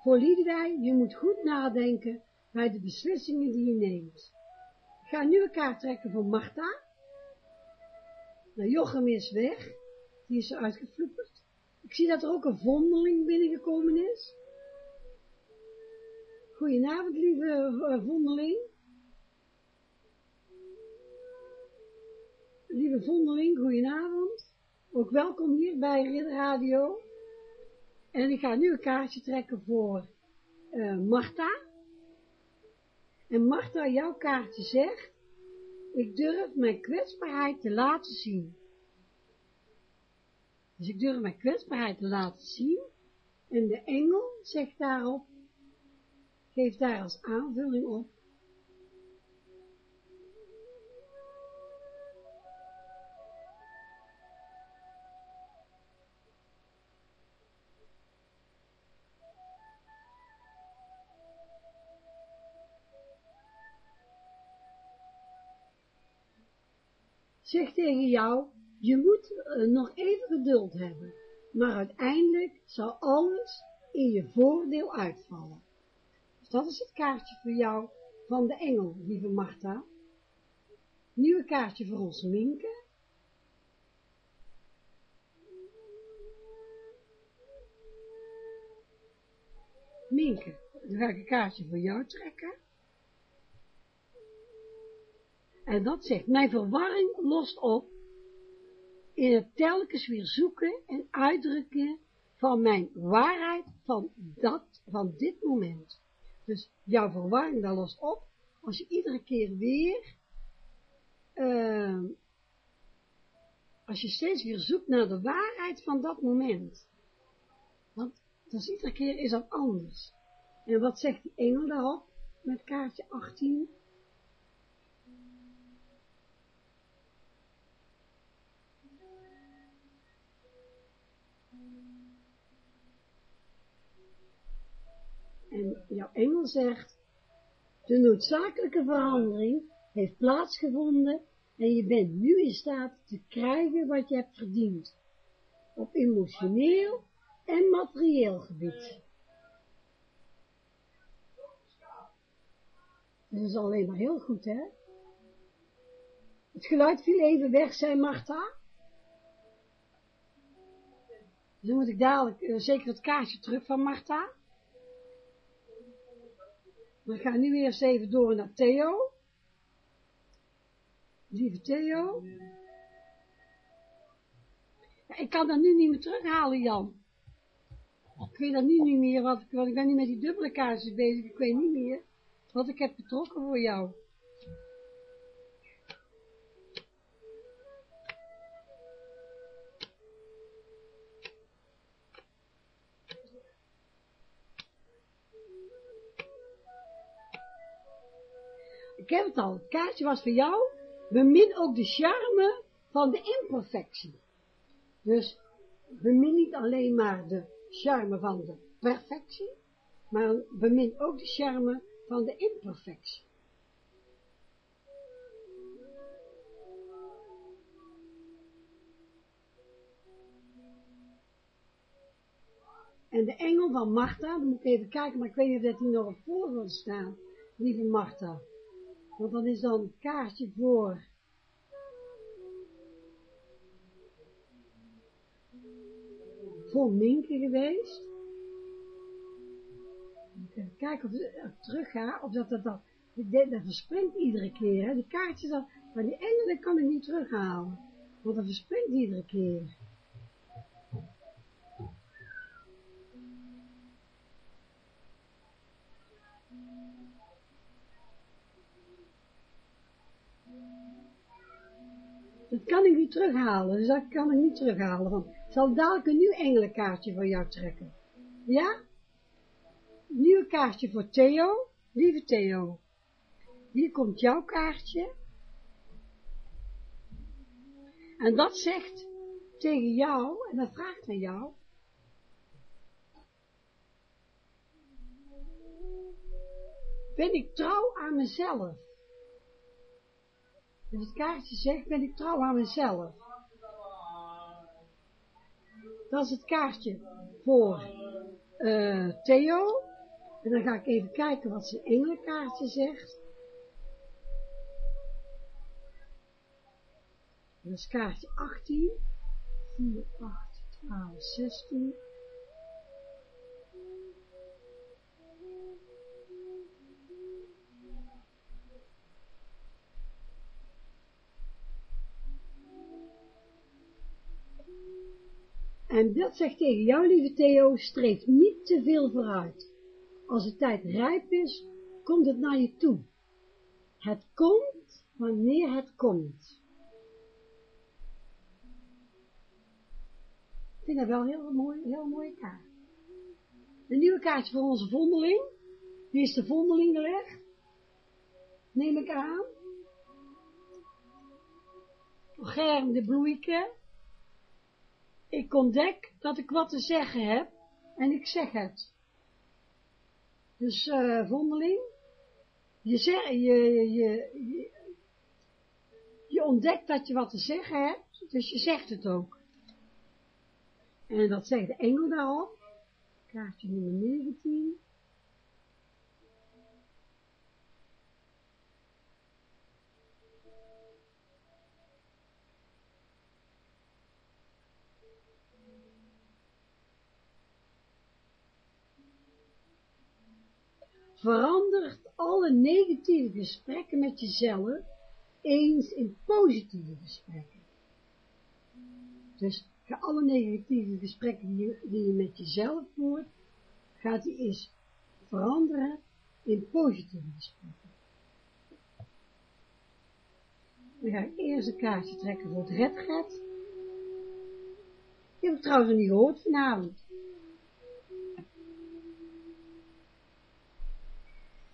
voor Liedewij, je moet goed nadenken bij de beslissingen die je neemt. Ik ga nu een kaart trekken voor Marta. Nou, Jochem is weg. Die is eruit gefloeperd. Ik zie dat er ook een vondeling binnengekomen is. Goedenavond, lieve uh, vondeling. Lieve vondeling, goedenavond. Ook welkom hier bij Ridder Radio. En ik ga nu een kaartje trekken voor uh, Marta. En Marta, jouw kaartje zegt, ik durf mijn kwetsbaarheid te laten zien. Dus ik durf mijn kwetsbaarheid te laten zien. En de engel zegt daarop, geeft daar als aanvulling op. Zeg tegen jou, je moet uh, nog even geduld hebben, maar uiteindelijk zal alles in je voordeel uitvallen. Dus dat is het kaartje voor jou van de engel, lieve Marta. Nieuwe kaartje voor ons Minke. Minke, dan ga ik een kaartje voor jou trekken. En dat zegt, mijn verwarring lost op in het telkens weer zoeken en uitdrukken van mijn waarheid van dat, van dit moment. Dus jouw verwarring, dat lost op als je iedere keer weer, uh, als je steeds weer zoekt naar de waarheid van dat moment. Want dus iedere keer is dat anders. En wat zegt die engel daarop met kaartje 18? En jouw engel zegt, de noodzakelijke verandering heeft plaatsgevonden en je bent nu in staat te krijgen wat je hebt verdiend. Op emotioneel en materieel gebied. Dat is alleen maar heel goed, hè? Het geluid viel even weg, zei Martha. Dan moet ik dadelijk uh, zeker het kaartje terug van Martha. We gaan nu eerst even door naar Theo. Lieve Theo. ik kan dat nu niet meer terughalen, Jan. Ik weet dat nu niet meer, want, want ik ben nu met die dubbele kaartjes bezig. Ik weet niet meer wat ik heb getrokken voor jou. Het al, kaartje was voor jou. Bemin ook de charme van de imperfectie. Dus bemin niet alleen maar de charme van de perfectie, maar bemin ook de charme van de imperfectie. En de engel van Martha, dan moet ik even kijken, maar ik weet niet of dat die nog op voor staan, lieve Martha. Want dat is dan een kaartje voor voor Minke geweest. Even kijken of ik terug ga, of dat dat dan, dat verspringt iedere keer, hè. Die kaartjes, dan, maar die engelen kan ik niet terughalen, want dat verspringt iedere keer. Dat kan ik niet terughalen, dus dat kan ik niet terughalen, ik zal dadelijk een nieuw engelenkaartje voor jou trekken. Ja? Nieuw kaartje voor Theo. Lieve Theo, hier komt jouw kaartje. En dat zegt tegen jou, en dat vraagt aan jou, ben ik trouw aan mezelf? Dus het kaartje zegt, ben ik trouw aan mezelf? Dat is het kaartje voor uh, Theo. En dan ga ik even kijken wat zijn engelenkaartje zegt. Dat is kaartje 18. 4, 8, 12, 16. En dat zegt tegen jou, lieve Theo, streef niet te veel vooruit. Als de tijd rijp is, komt het naar je toe. Het komt wanneer het komt. Ik vind dat wel een heel mooi, heel mooie kaart. Een nieuwe kaartje voor onze vondeling. Wie is de vondeling gelegd? Neem ik aan. Germ de Bloeike. Ik ontdek dat ik wat te zeggen heb en ik zeg het. Dus, uh, vondeling, je, zeg, je, je, je, je ontdekt dat je wat te zeggen hebt, dus je zegt het ook. En dat zegt de engel daarop, kaartje nummer 19. Verandert alle negatieve gesprekken met jezelf eens in positieve gesprekken. Dus ga alle negatieve gesprekken die je, met jezelf voert, gaat die eens veranderen in positieve gesprekken. Dan ga ik eerst een kaartje trekken voor het redget. Die heb ik trouwens nog niet gehoord vanavond.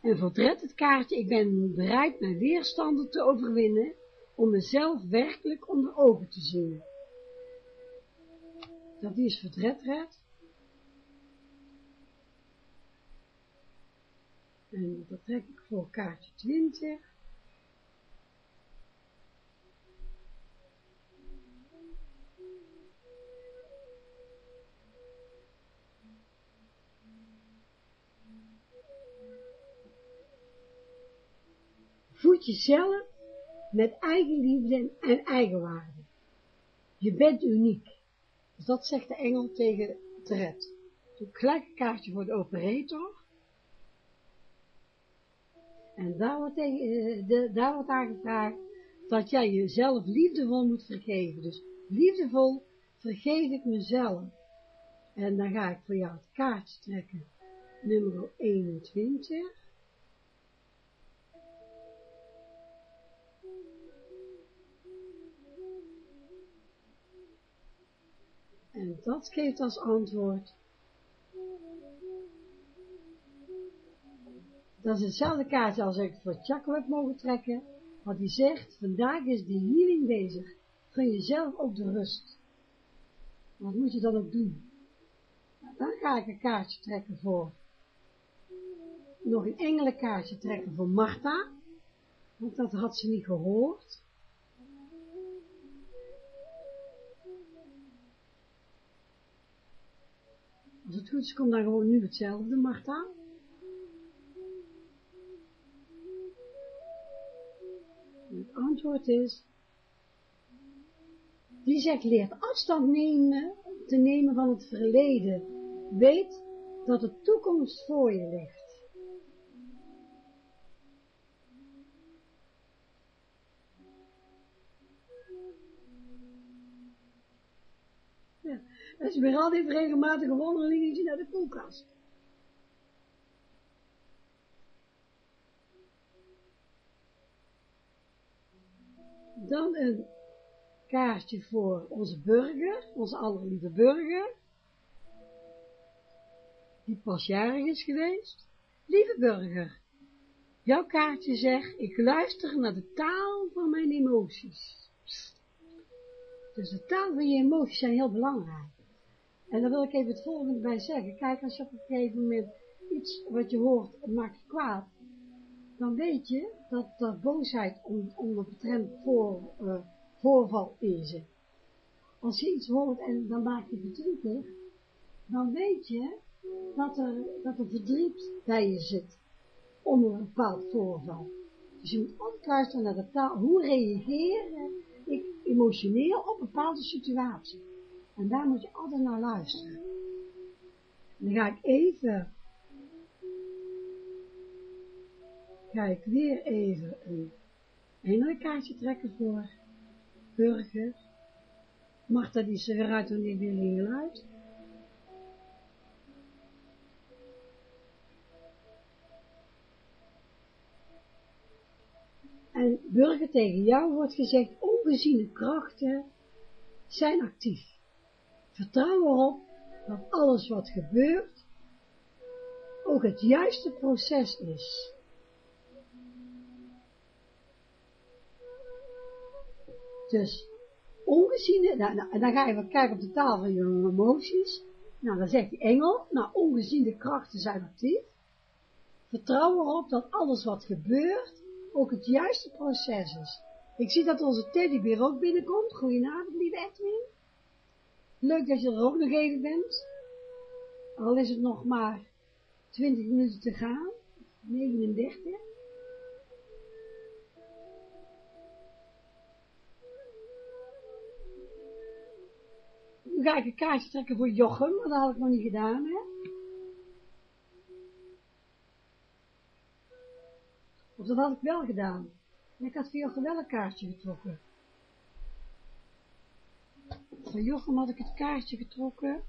En vertret het kaartje, ik ben bereid mijn weerstanden te overwinnen, om mezelf werkelijk onder ogen te zien. Dat is vertretred. En dat trek ik voor kaartje 20. Jezelf met eigenliefde en eigenwaarde. Je bent uniek. Dus dat zegt de engel tegen Tret. Gelijk een kaartje voor de operator. En daar wordt, tegen, eh, de, daar wordt aangevraagd dat jij jezelf liefdevol moet vergeven. Dus liefdevol vergeef ik mezelf. En dan ga ik voor jou het kaartje trekken, nummer 21. En dat geeft als antwoord. Dat is hetzelfde kaartje als ik voor Chaco heb mogen trekken. Wat hij zegt, vandaag is de healing bezig. Gun jezelf ook de rust. Wat moet je dan ook doen? Dan ga ik een kaartje trekken voor. Nog een engelenkaartje trekken voor Marta. Want dat had ze niet gehoord. Goed is, komt dan gewoon nu hetzelfde, Marta. Het antwoord is, die zegt, leert afstand nemen, te nemen van het verleden. Weet dat de toekomst voor je ligt. Weer altijd regelmatig een wandelingetje naar de koelkast. Dan een kaartje voor onze burger, onze allerlieve burger, die pas jarig is geweest. Lieve burger, jouw kaartje zegt, ik luister naar de taal van mijn emoties. Dus de taal van je emoties zijn heel belangrijk. En daar wil ik even het volgende bij zeggen. Kijk, als je op een gegeven moment iets wat je hoort maakt je kwaad, dan weet je dat dat boosheid onder betreft voor, uh, voorval is. Als je iets hoort en dan maak je verdrietig, dan weet je dat er, dat er verdriet bij je zit onder een bepaald voorval. Dus je moet altijd luisteren naar de taal. Hoe reageer ik emotioneel op een bepaalde situatie? En daar moet je altijd naar luisteren. En dan ga ik even, ga ik weer even een eindelijk kaartje trekken voor burger. Martha die er weer uit wanneer weer heel uit. En burger tegen jou wordt gezegd, ongeziene krachten zijn actief. Vertrouw erop dat alles wat gebeurt ook het juiste proces is. Dus ongeziene, nou, nou, en dan ga je wat kijken op de taal van je emoties. Nou, dan zegt die engel, nou, ongeziene krachten zijn actief. Vertrouw erop dat alles wat gebeurt ook het juiste proces is. Ik zie dat onze teddybeer ook binnenkomt. Goedenavond, lieve Edwin. Leuk dat je er ook nog even bent. Al is het nog maar 20 minuten te gaan. 39. Nu ga ik een kaartje trekken voor Jochem, want dat had ik nog niet gedaan, hè. Of dat had ik wel gedaan. ik had voor Jochem wel een kaartje getrokken. Voor Jochem had ik het kaartje getrokken.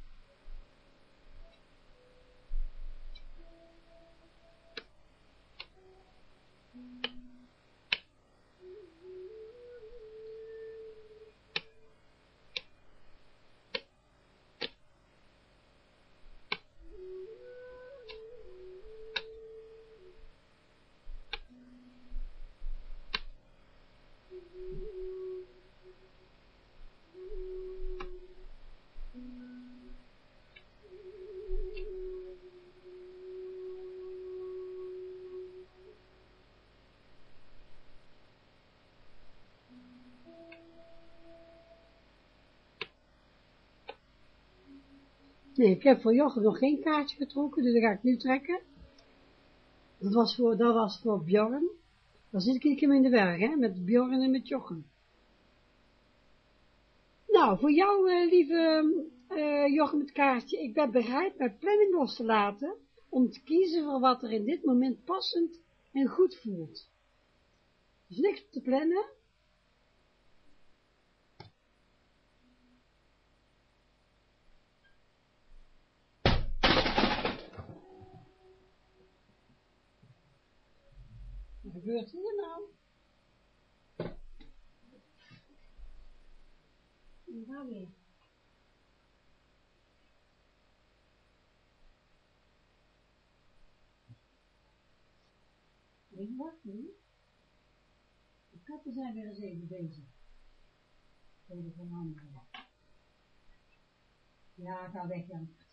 Ik heb voor Jochem nog geen kaartje getrokken, dus dat ga ik nu trekken. Dat was voor, dat was voor Bjorn. Dan zit ik hem in de berg, hè, met Bjorn en met Jochem. Nou, voor jou, uh, lieve uh, Jochem, het kaartje. Ik ben bereid mijn planning los te laten om te kiezen voor wat er in dit moment passend en goed voelt. Dus niks te plannen, gebeurt hier nou? Waar weer? Je wat nu? De katten zijn weer eens even bezig. Even van anderen. Ja, ga weg Jan.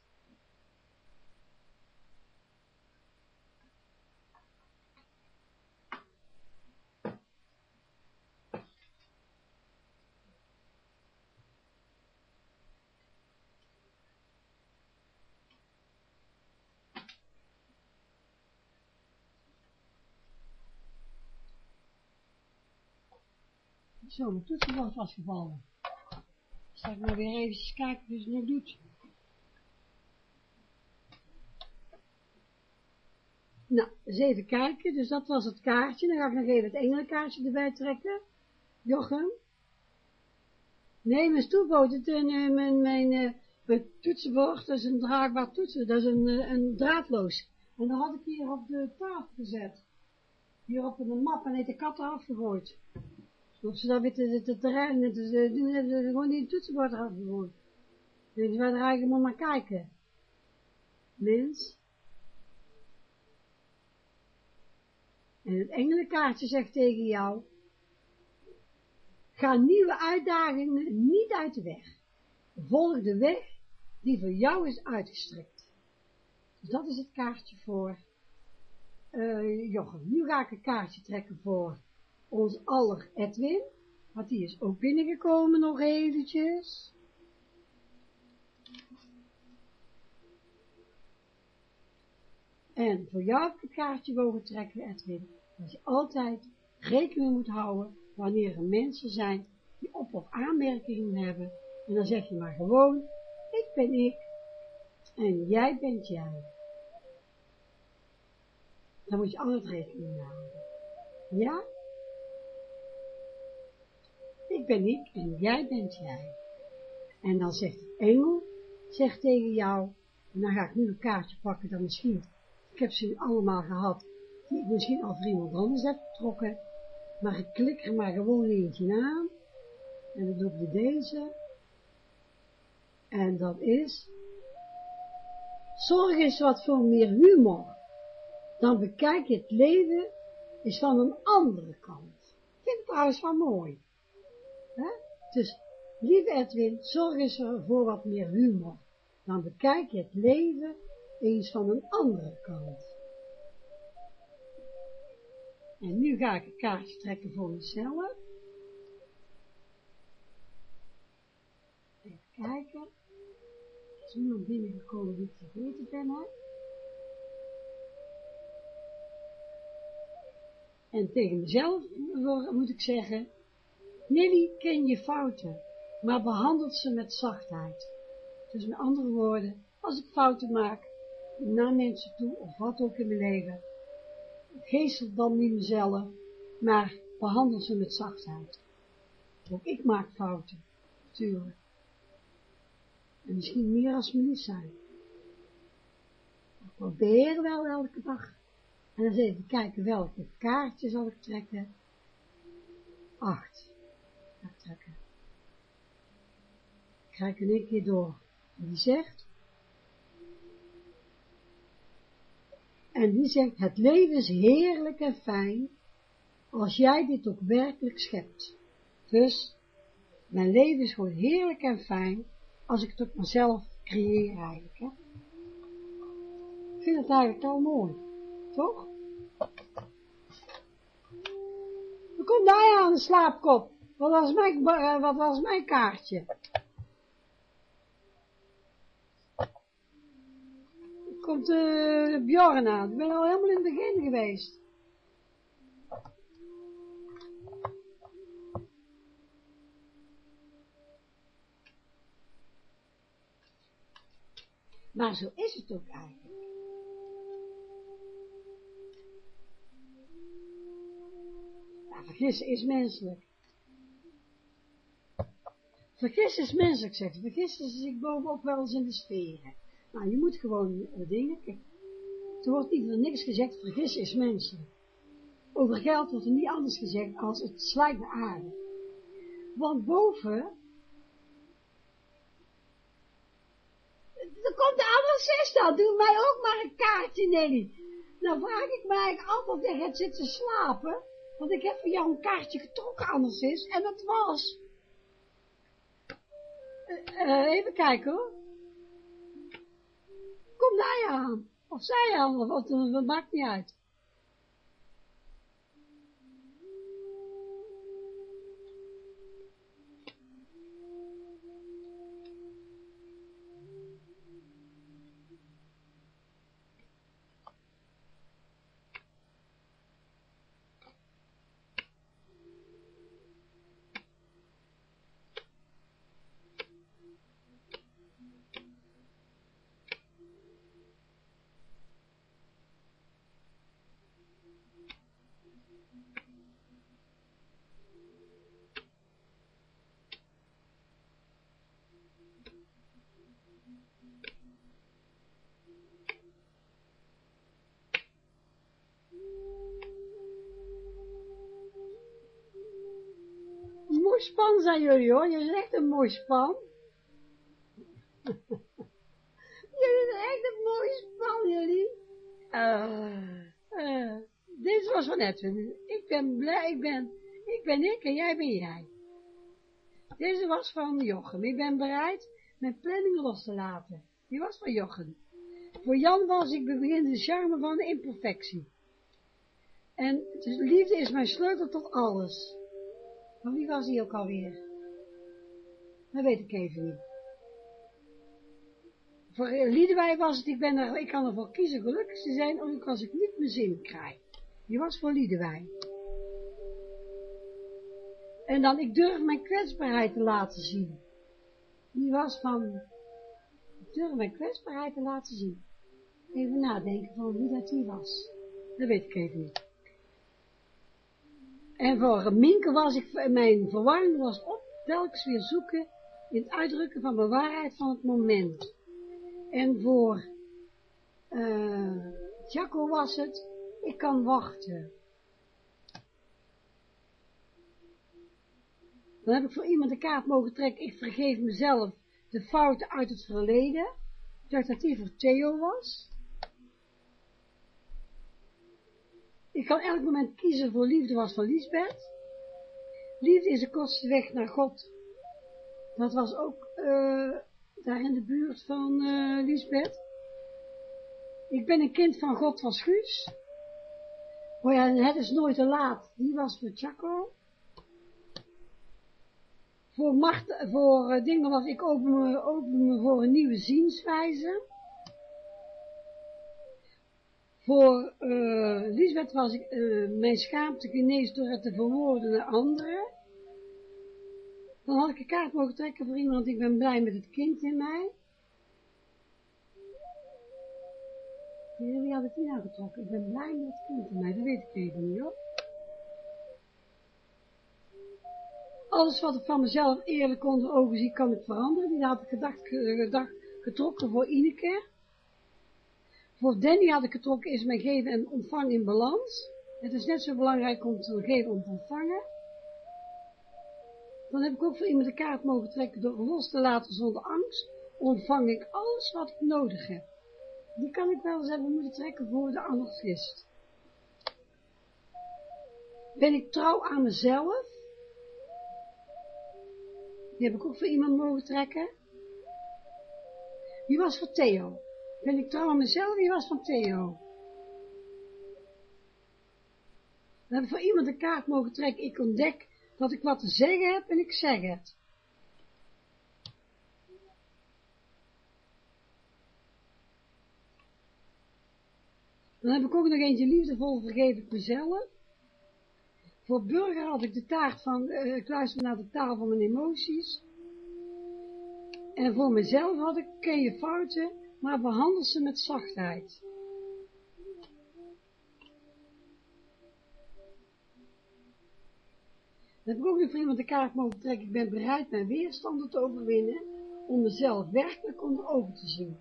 Zo, mijn toetsenbord was gevallen. Zal ik maar weer even kijken hoe ze nu doet. Nou, eens even kijken. Dus dat was het kaartje. Dan ga ik nog even het engelenkaartje erbij trekken. Jochem. Nee, mijn stoelpoot, het, uh, mijn, mijn, uh, mijn toetsenbord, dat is een draagbaar toetsen, dat is een, uh, een draadloos. En dat had ik hier op de tafel gezet. Hier op een map en heeft de kat eraf gegooid. Of ze dat weer te, te, rennen, dus nu hebben ze gewoon die toetsenbord eraf. Dus waar ga ik maar kijken. Mens. En het engelenkaartje zegt tegen jou, ga nieuwe uitdagingen niet uit de weg. Volg de weg die voor jou is uitgestrekt. Dus dat is het kaartje voor uh, Jochem. Nu ga ik een kaartje trekken voor ons aller Edwin, want die is ook binnengekomen nog eventjes. En voor jou heb ik een kaartje mogen trekken, Edwin, dat je altijd rekening moet houden wanneer er mensen zijn die op- of aanmerkingen hebben. En dan zeg je maar gewoon, ik ben ik en jij bent jij. Dan moet je altijd rekening houden. Ja? Ik ben ik en jij bent jij. En dan zegt de engel, zegt tegen jou, en dan ga ik nu een kaartje pakken, dan misschien, ik heb ze allemaal gehad, die ik misschien al voor iemand anders heb getrokken, maar ik klik er maar gewoon eentje aan, en dan doe ik deze, en dat is, zorg eens wat voor meer humor, dan bekijk je het leven eens van een andere kant. Ik vind het trouwens wel mooi. Dus, lieve Edwin, zorg eens voor wat meer humor. Dan bekijk je het leven eens van een andere kant. En nu ga ik een kaartje trekken voor mezelf. Even kijken. Er is iemand binnengekomen die ik vergeten ben, hè? En tegen mezelf moet ik zeggen, Nelly ken je fouten, maar behandelt ze met zachtheid. Dus met andere woorden, als ik fouten maak, naar mensen toe, of wat ook in mijn leven, geestel dan niet mezelf, maar behandel ze met zachtheid. Ook ik maak fouten, natuurlijk. En misschien meer als me niet zijn. Ik probeer wel elke dag. En dan even kijken welke kaartje zal ik trekken. Acht. Ga ik trekken. Ik ga ik één keer door. Die zegt. En die zegt, het leven is heerlijk en fijn, als jij dit ook werkelijk schept. Dus, mijn leven is gewoon heerlijk en fijn, als ik het ook mezelf creëer eigenlijk, hè. Ik vind het eigenlijk al mooi, toch? Hoe komt hij aan de slaapkop? Wat was mijn, wat was mijn kaartje? Komt uh, Bjorn aan. Ik ben al helemaal in het begin geweest. Maar zo is het ook eigenlijk. Vergissen is menselijk. Vergissen is menselijk, zegt Vergissen is zich bovenop wel eens in de sferen. Nou, je moet gewoon uh, dingen, kijk, er wordt niet voor niks gezegd, vergissen is menselijk. Over geld wordt er niet anders gezegd als het slijt de aarde. Want boven, er komt de andere zes dan, doe mij ook maar een kaartje, Nelly. Nou vraag ik mij eigenlijk altijd, jij gaat zitten slapen, want ik heb voor jou een kaartje getrokken anders is, en dat was... Eh, eh, even kijken hoor. Kom daar aan. Of zij aan, of, dat maakt niet uit. Een zijn jullie hoor, jullie zijn echt een mooi span. jullie zijn echt een mooi span jullie. Eh, dit was van Edwin. Ik ben blij, ik ben, ik ben ik en jij ben jij. Deze was van Jochem. Ik ben bereid mijn planning los te laten. Die was van Jochem. Voor Jan was ik begin de charme van de imperfectie. En dus liefde is mijn sleutel tot alles. Maar wie was die ook alweer? Dat weet ik even niet. Voor Liedewij was het, ik, ben er, ik kan ervoor kiezen gelukkig te zijn, ook als ik niet mijn zin krijg. Die was voor Liedewij. En dan, ik durf mijn kwetsbaarheid te laten zien. Die was van, ik durf mijn kwetsbaarheid te laten zien. Even nadenken van wie dat die was. Dat weet ik even niet. En voor Minke was ik, mijn verwarring was op, telkens weer zoeken in het uitdrukken van de waarheid van het moment. En voor uh, Jaco was het, ik kan wachten. Dan heb ik voor iemand de kaart mogen trekken, ik vergeef mezelf de fouten uit het verleden. Ik dacht dat die voor Theo was. Ik kan elk moment kiezen voor liefde was van Liesbeth. Liefde is de kortste weg naar God. Dat was ook uh, daar in de buurt van uh, Liesbeth. Ik ben een kind van God van Schuus. Oh ja, het is nooit te laat. Die was voor Chaco. Voor macht, voor uh, dingen was ik open open voor een nieuwe zienswijze. Voor uh, was ik uh, mijn schaamte genezen door het te verwoorden naar anderen. Dan had ik een kaart mogen trekken voor iemand, ik ben blij met het kind in mij. Wie had ik die aangetrokken? Ik ben blij met het kind in mij, dat weet ik even niet hoor. Alles wat ik van mezelf eerlijk onder ogen zie, kan ik veranderen. Die had ik gedacht, gedacht getrokken voor Ineke. Voor Danny had ik getrokken, is mijn geven en ontvang in balans. Het is net zo belangrijk om te geven om te ontvangen. Dan heb ik ook voor iemand de kaart mogen trekken door los te laten zonder angst. Ontvang ik alles wat ik nodig heb. Die kan ik wel eens hebben moeten trekken voor de anarchist. Ben ik trouw aan mezelf? Die heb ik ook voor iemand mogen trekken. Die was voor Theo. Ben ik trouw aan mezelf? Die was van Theo. Dan heb ik voor iemand een kaart mogen trekken. Ik ontdek dat ik wat te zeggen heb en ik zeg het. Dan heb ik ook nog eentje liefdevol vergeef ik mezelf. Voor burger had ik de taart van, uh, ik luister naar de taal van mijn emoties. En voor mezelf had ik, ken je fouten, maar behandel ze met zachtheid. Dan heb ik ook nog de kaart mogen trekken. Ik ben bereid mijn weerstanden te overwinnen om mezelf werkelijk onder ogen te zien.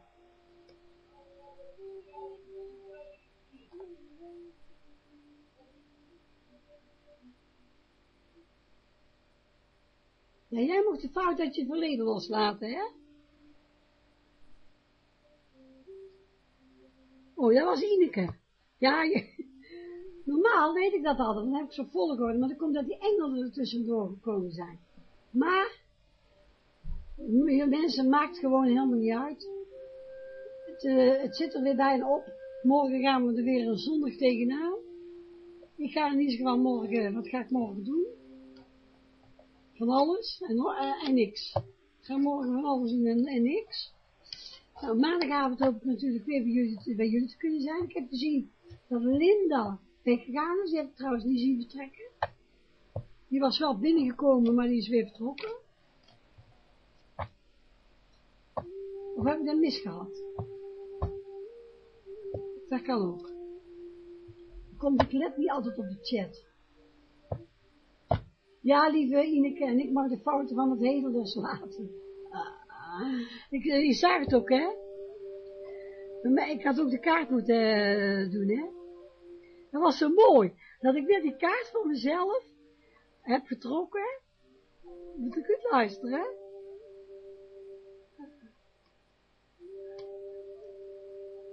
Ja jij mocht de fout uit je verleden loslaten, hè? Oh, dat was Ineke. Ja, normaal weet ik dat altijd, dan heb ik zo volgorde, maar dan komt dat die engelen er tussendoor gekomen zijn. Maar, mensen maakt gewoon helemaal niet uit. Het, eh, het zit er weer bijna op. Morgen gaan we er weer een zondag tegenaan. Ik ga in ieder geval morgen, wat ga ik morgen doen? Van alles en, eh, en niks. Ik ga morgen van alles doen en, en niks. Nou, maandagavond hoop ik natuurlijk weer bij jullie, te- bij jullie te kunnen zijn. Ik heb gezien dat Linda weggegaan is. Die heb trouwens niet zien vertrekken. Die was wel binnengekomen, maar die is weer vertrokken. Of heb ik dat misgehad? Dat kan ook. Komt ik let niet altijd op de chat. Ja, lieve Ineke, en ik mag de fouten van het heden loslaten. Ah, ik, eh, je zag het ook, hè? Ik had ook de kaart moeten eh, doen, hè? Dat was zo mooi, dat ik net die kaart van mezelf heb getrokken. Moet ik goed luisteren, hè?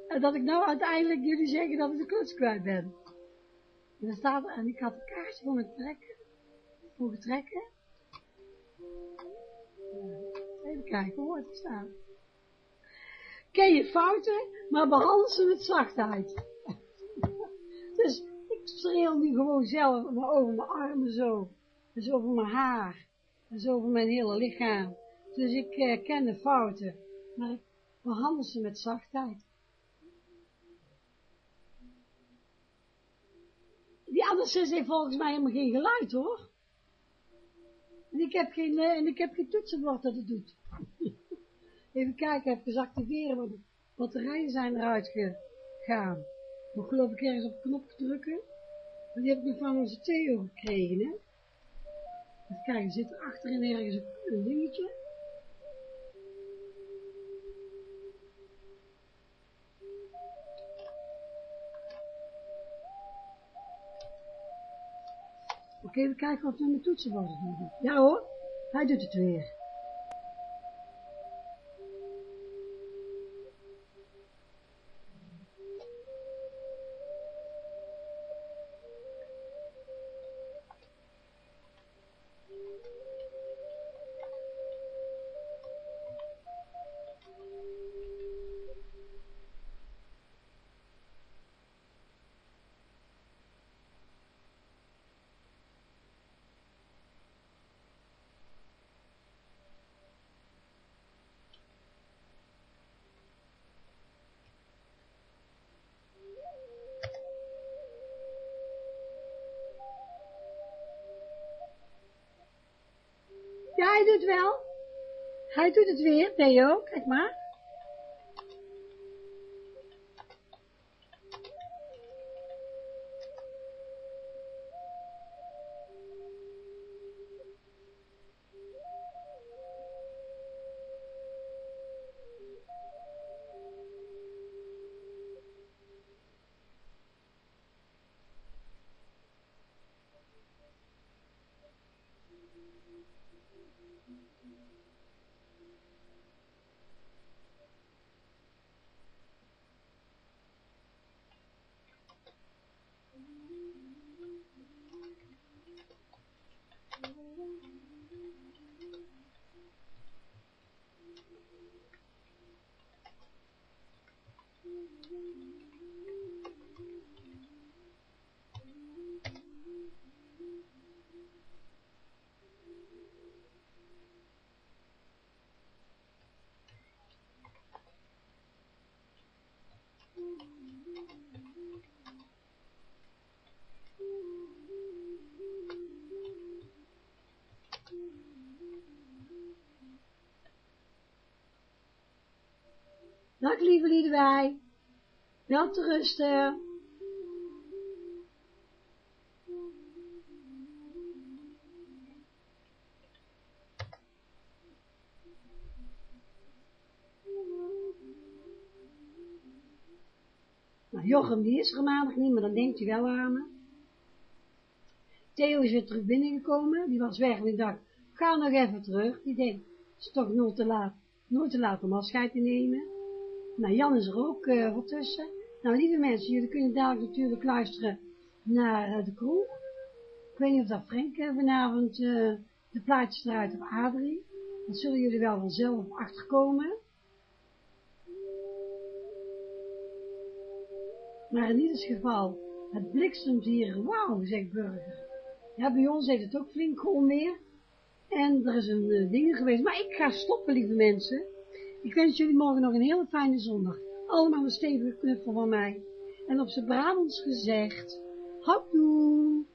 En dat ik nou uiteindelijk jullie zeggen dat ik de kluts kwijt ben. En, staat, en ik had een kaartje voor me trekken. Voor het trekken. Even kijken hoor, wat er staat. Ken je fouten, maar behandel ze met zachtheid. dus ik schreeuw nu gewoon zelf over mijn armen zo. Dus over mijn haar. Dus over mijn hele lichaam. Dus ik eh, ken de fouten, maar ik behandel ze met zachtheid. Die andere zus heeft volgens mij helemaal geen geluid hoor. En ik heb geen, eh, en ik heb geen toetsenbord dat het doet. Even kijken, even activeren, want de batterijen zijn eruit gegaan. Moet geloof ik ergens op een knop drukken. Maar die heb ik nog van onze Theo gekregen, hè. Even kijken, zit er achterin ergens een, dingetje. Oké, even kijken of het mijn toetsenbord doet. Ja hoor, hij doet het weer. Doet wel. Hij doet het weer, Theo, kijk maar. Dag lieve Liedewij. Wel te rusten. Nou, Jochem die is er maandag niet, maar dan denkt u wel aan me. Theo is weer terug binnengekomen. Die was weg en ik dacht, ga nog even terug. Die denkt, het is toch nooit te laat, nooit te laat om afscheid te nemen. Nou, Jan is er ook uh, voor tussen. Nou, lieve mensen, jullie kunnen dadelijk natuurlijk luisteren naar uh, de kroeg. Ik weet niet of dat Frank uh, vanavond de plaatjes eruit of Adrie. Dat zullen jullie wel vanzelf achterkomen. Maar in ieder geval, het bliksemt hier, wauw, zegt Burger. Ja, bij ons heeft het ook flink gewoon weer. En er is een uh, ding geweest. Maar ik ga stoppen, lieve mensen. Ik wens jullie morgen nog een hele fijne zondag. Allemaal een stevige knuffel van mij. En op z'n Brabants gezegd, houdoe.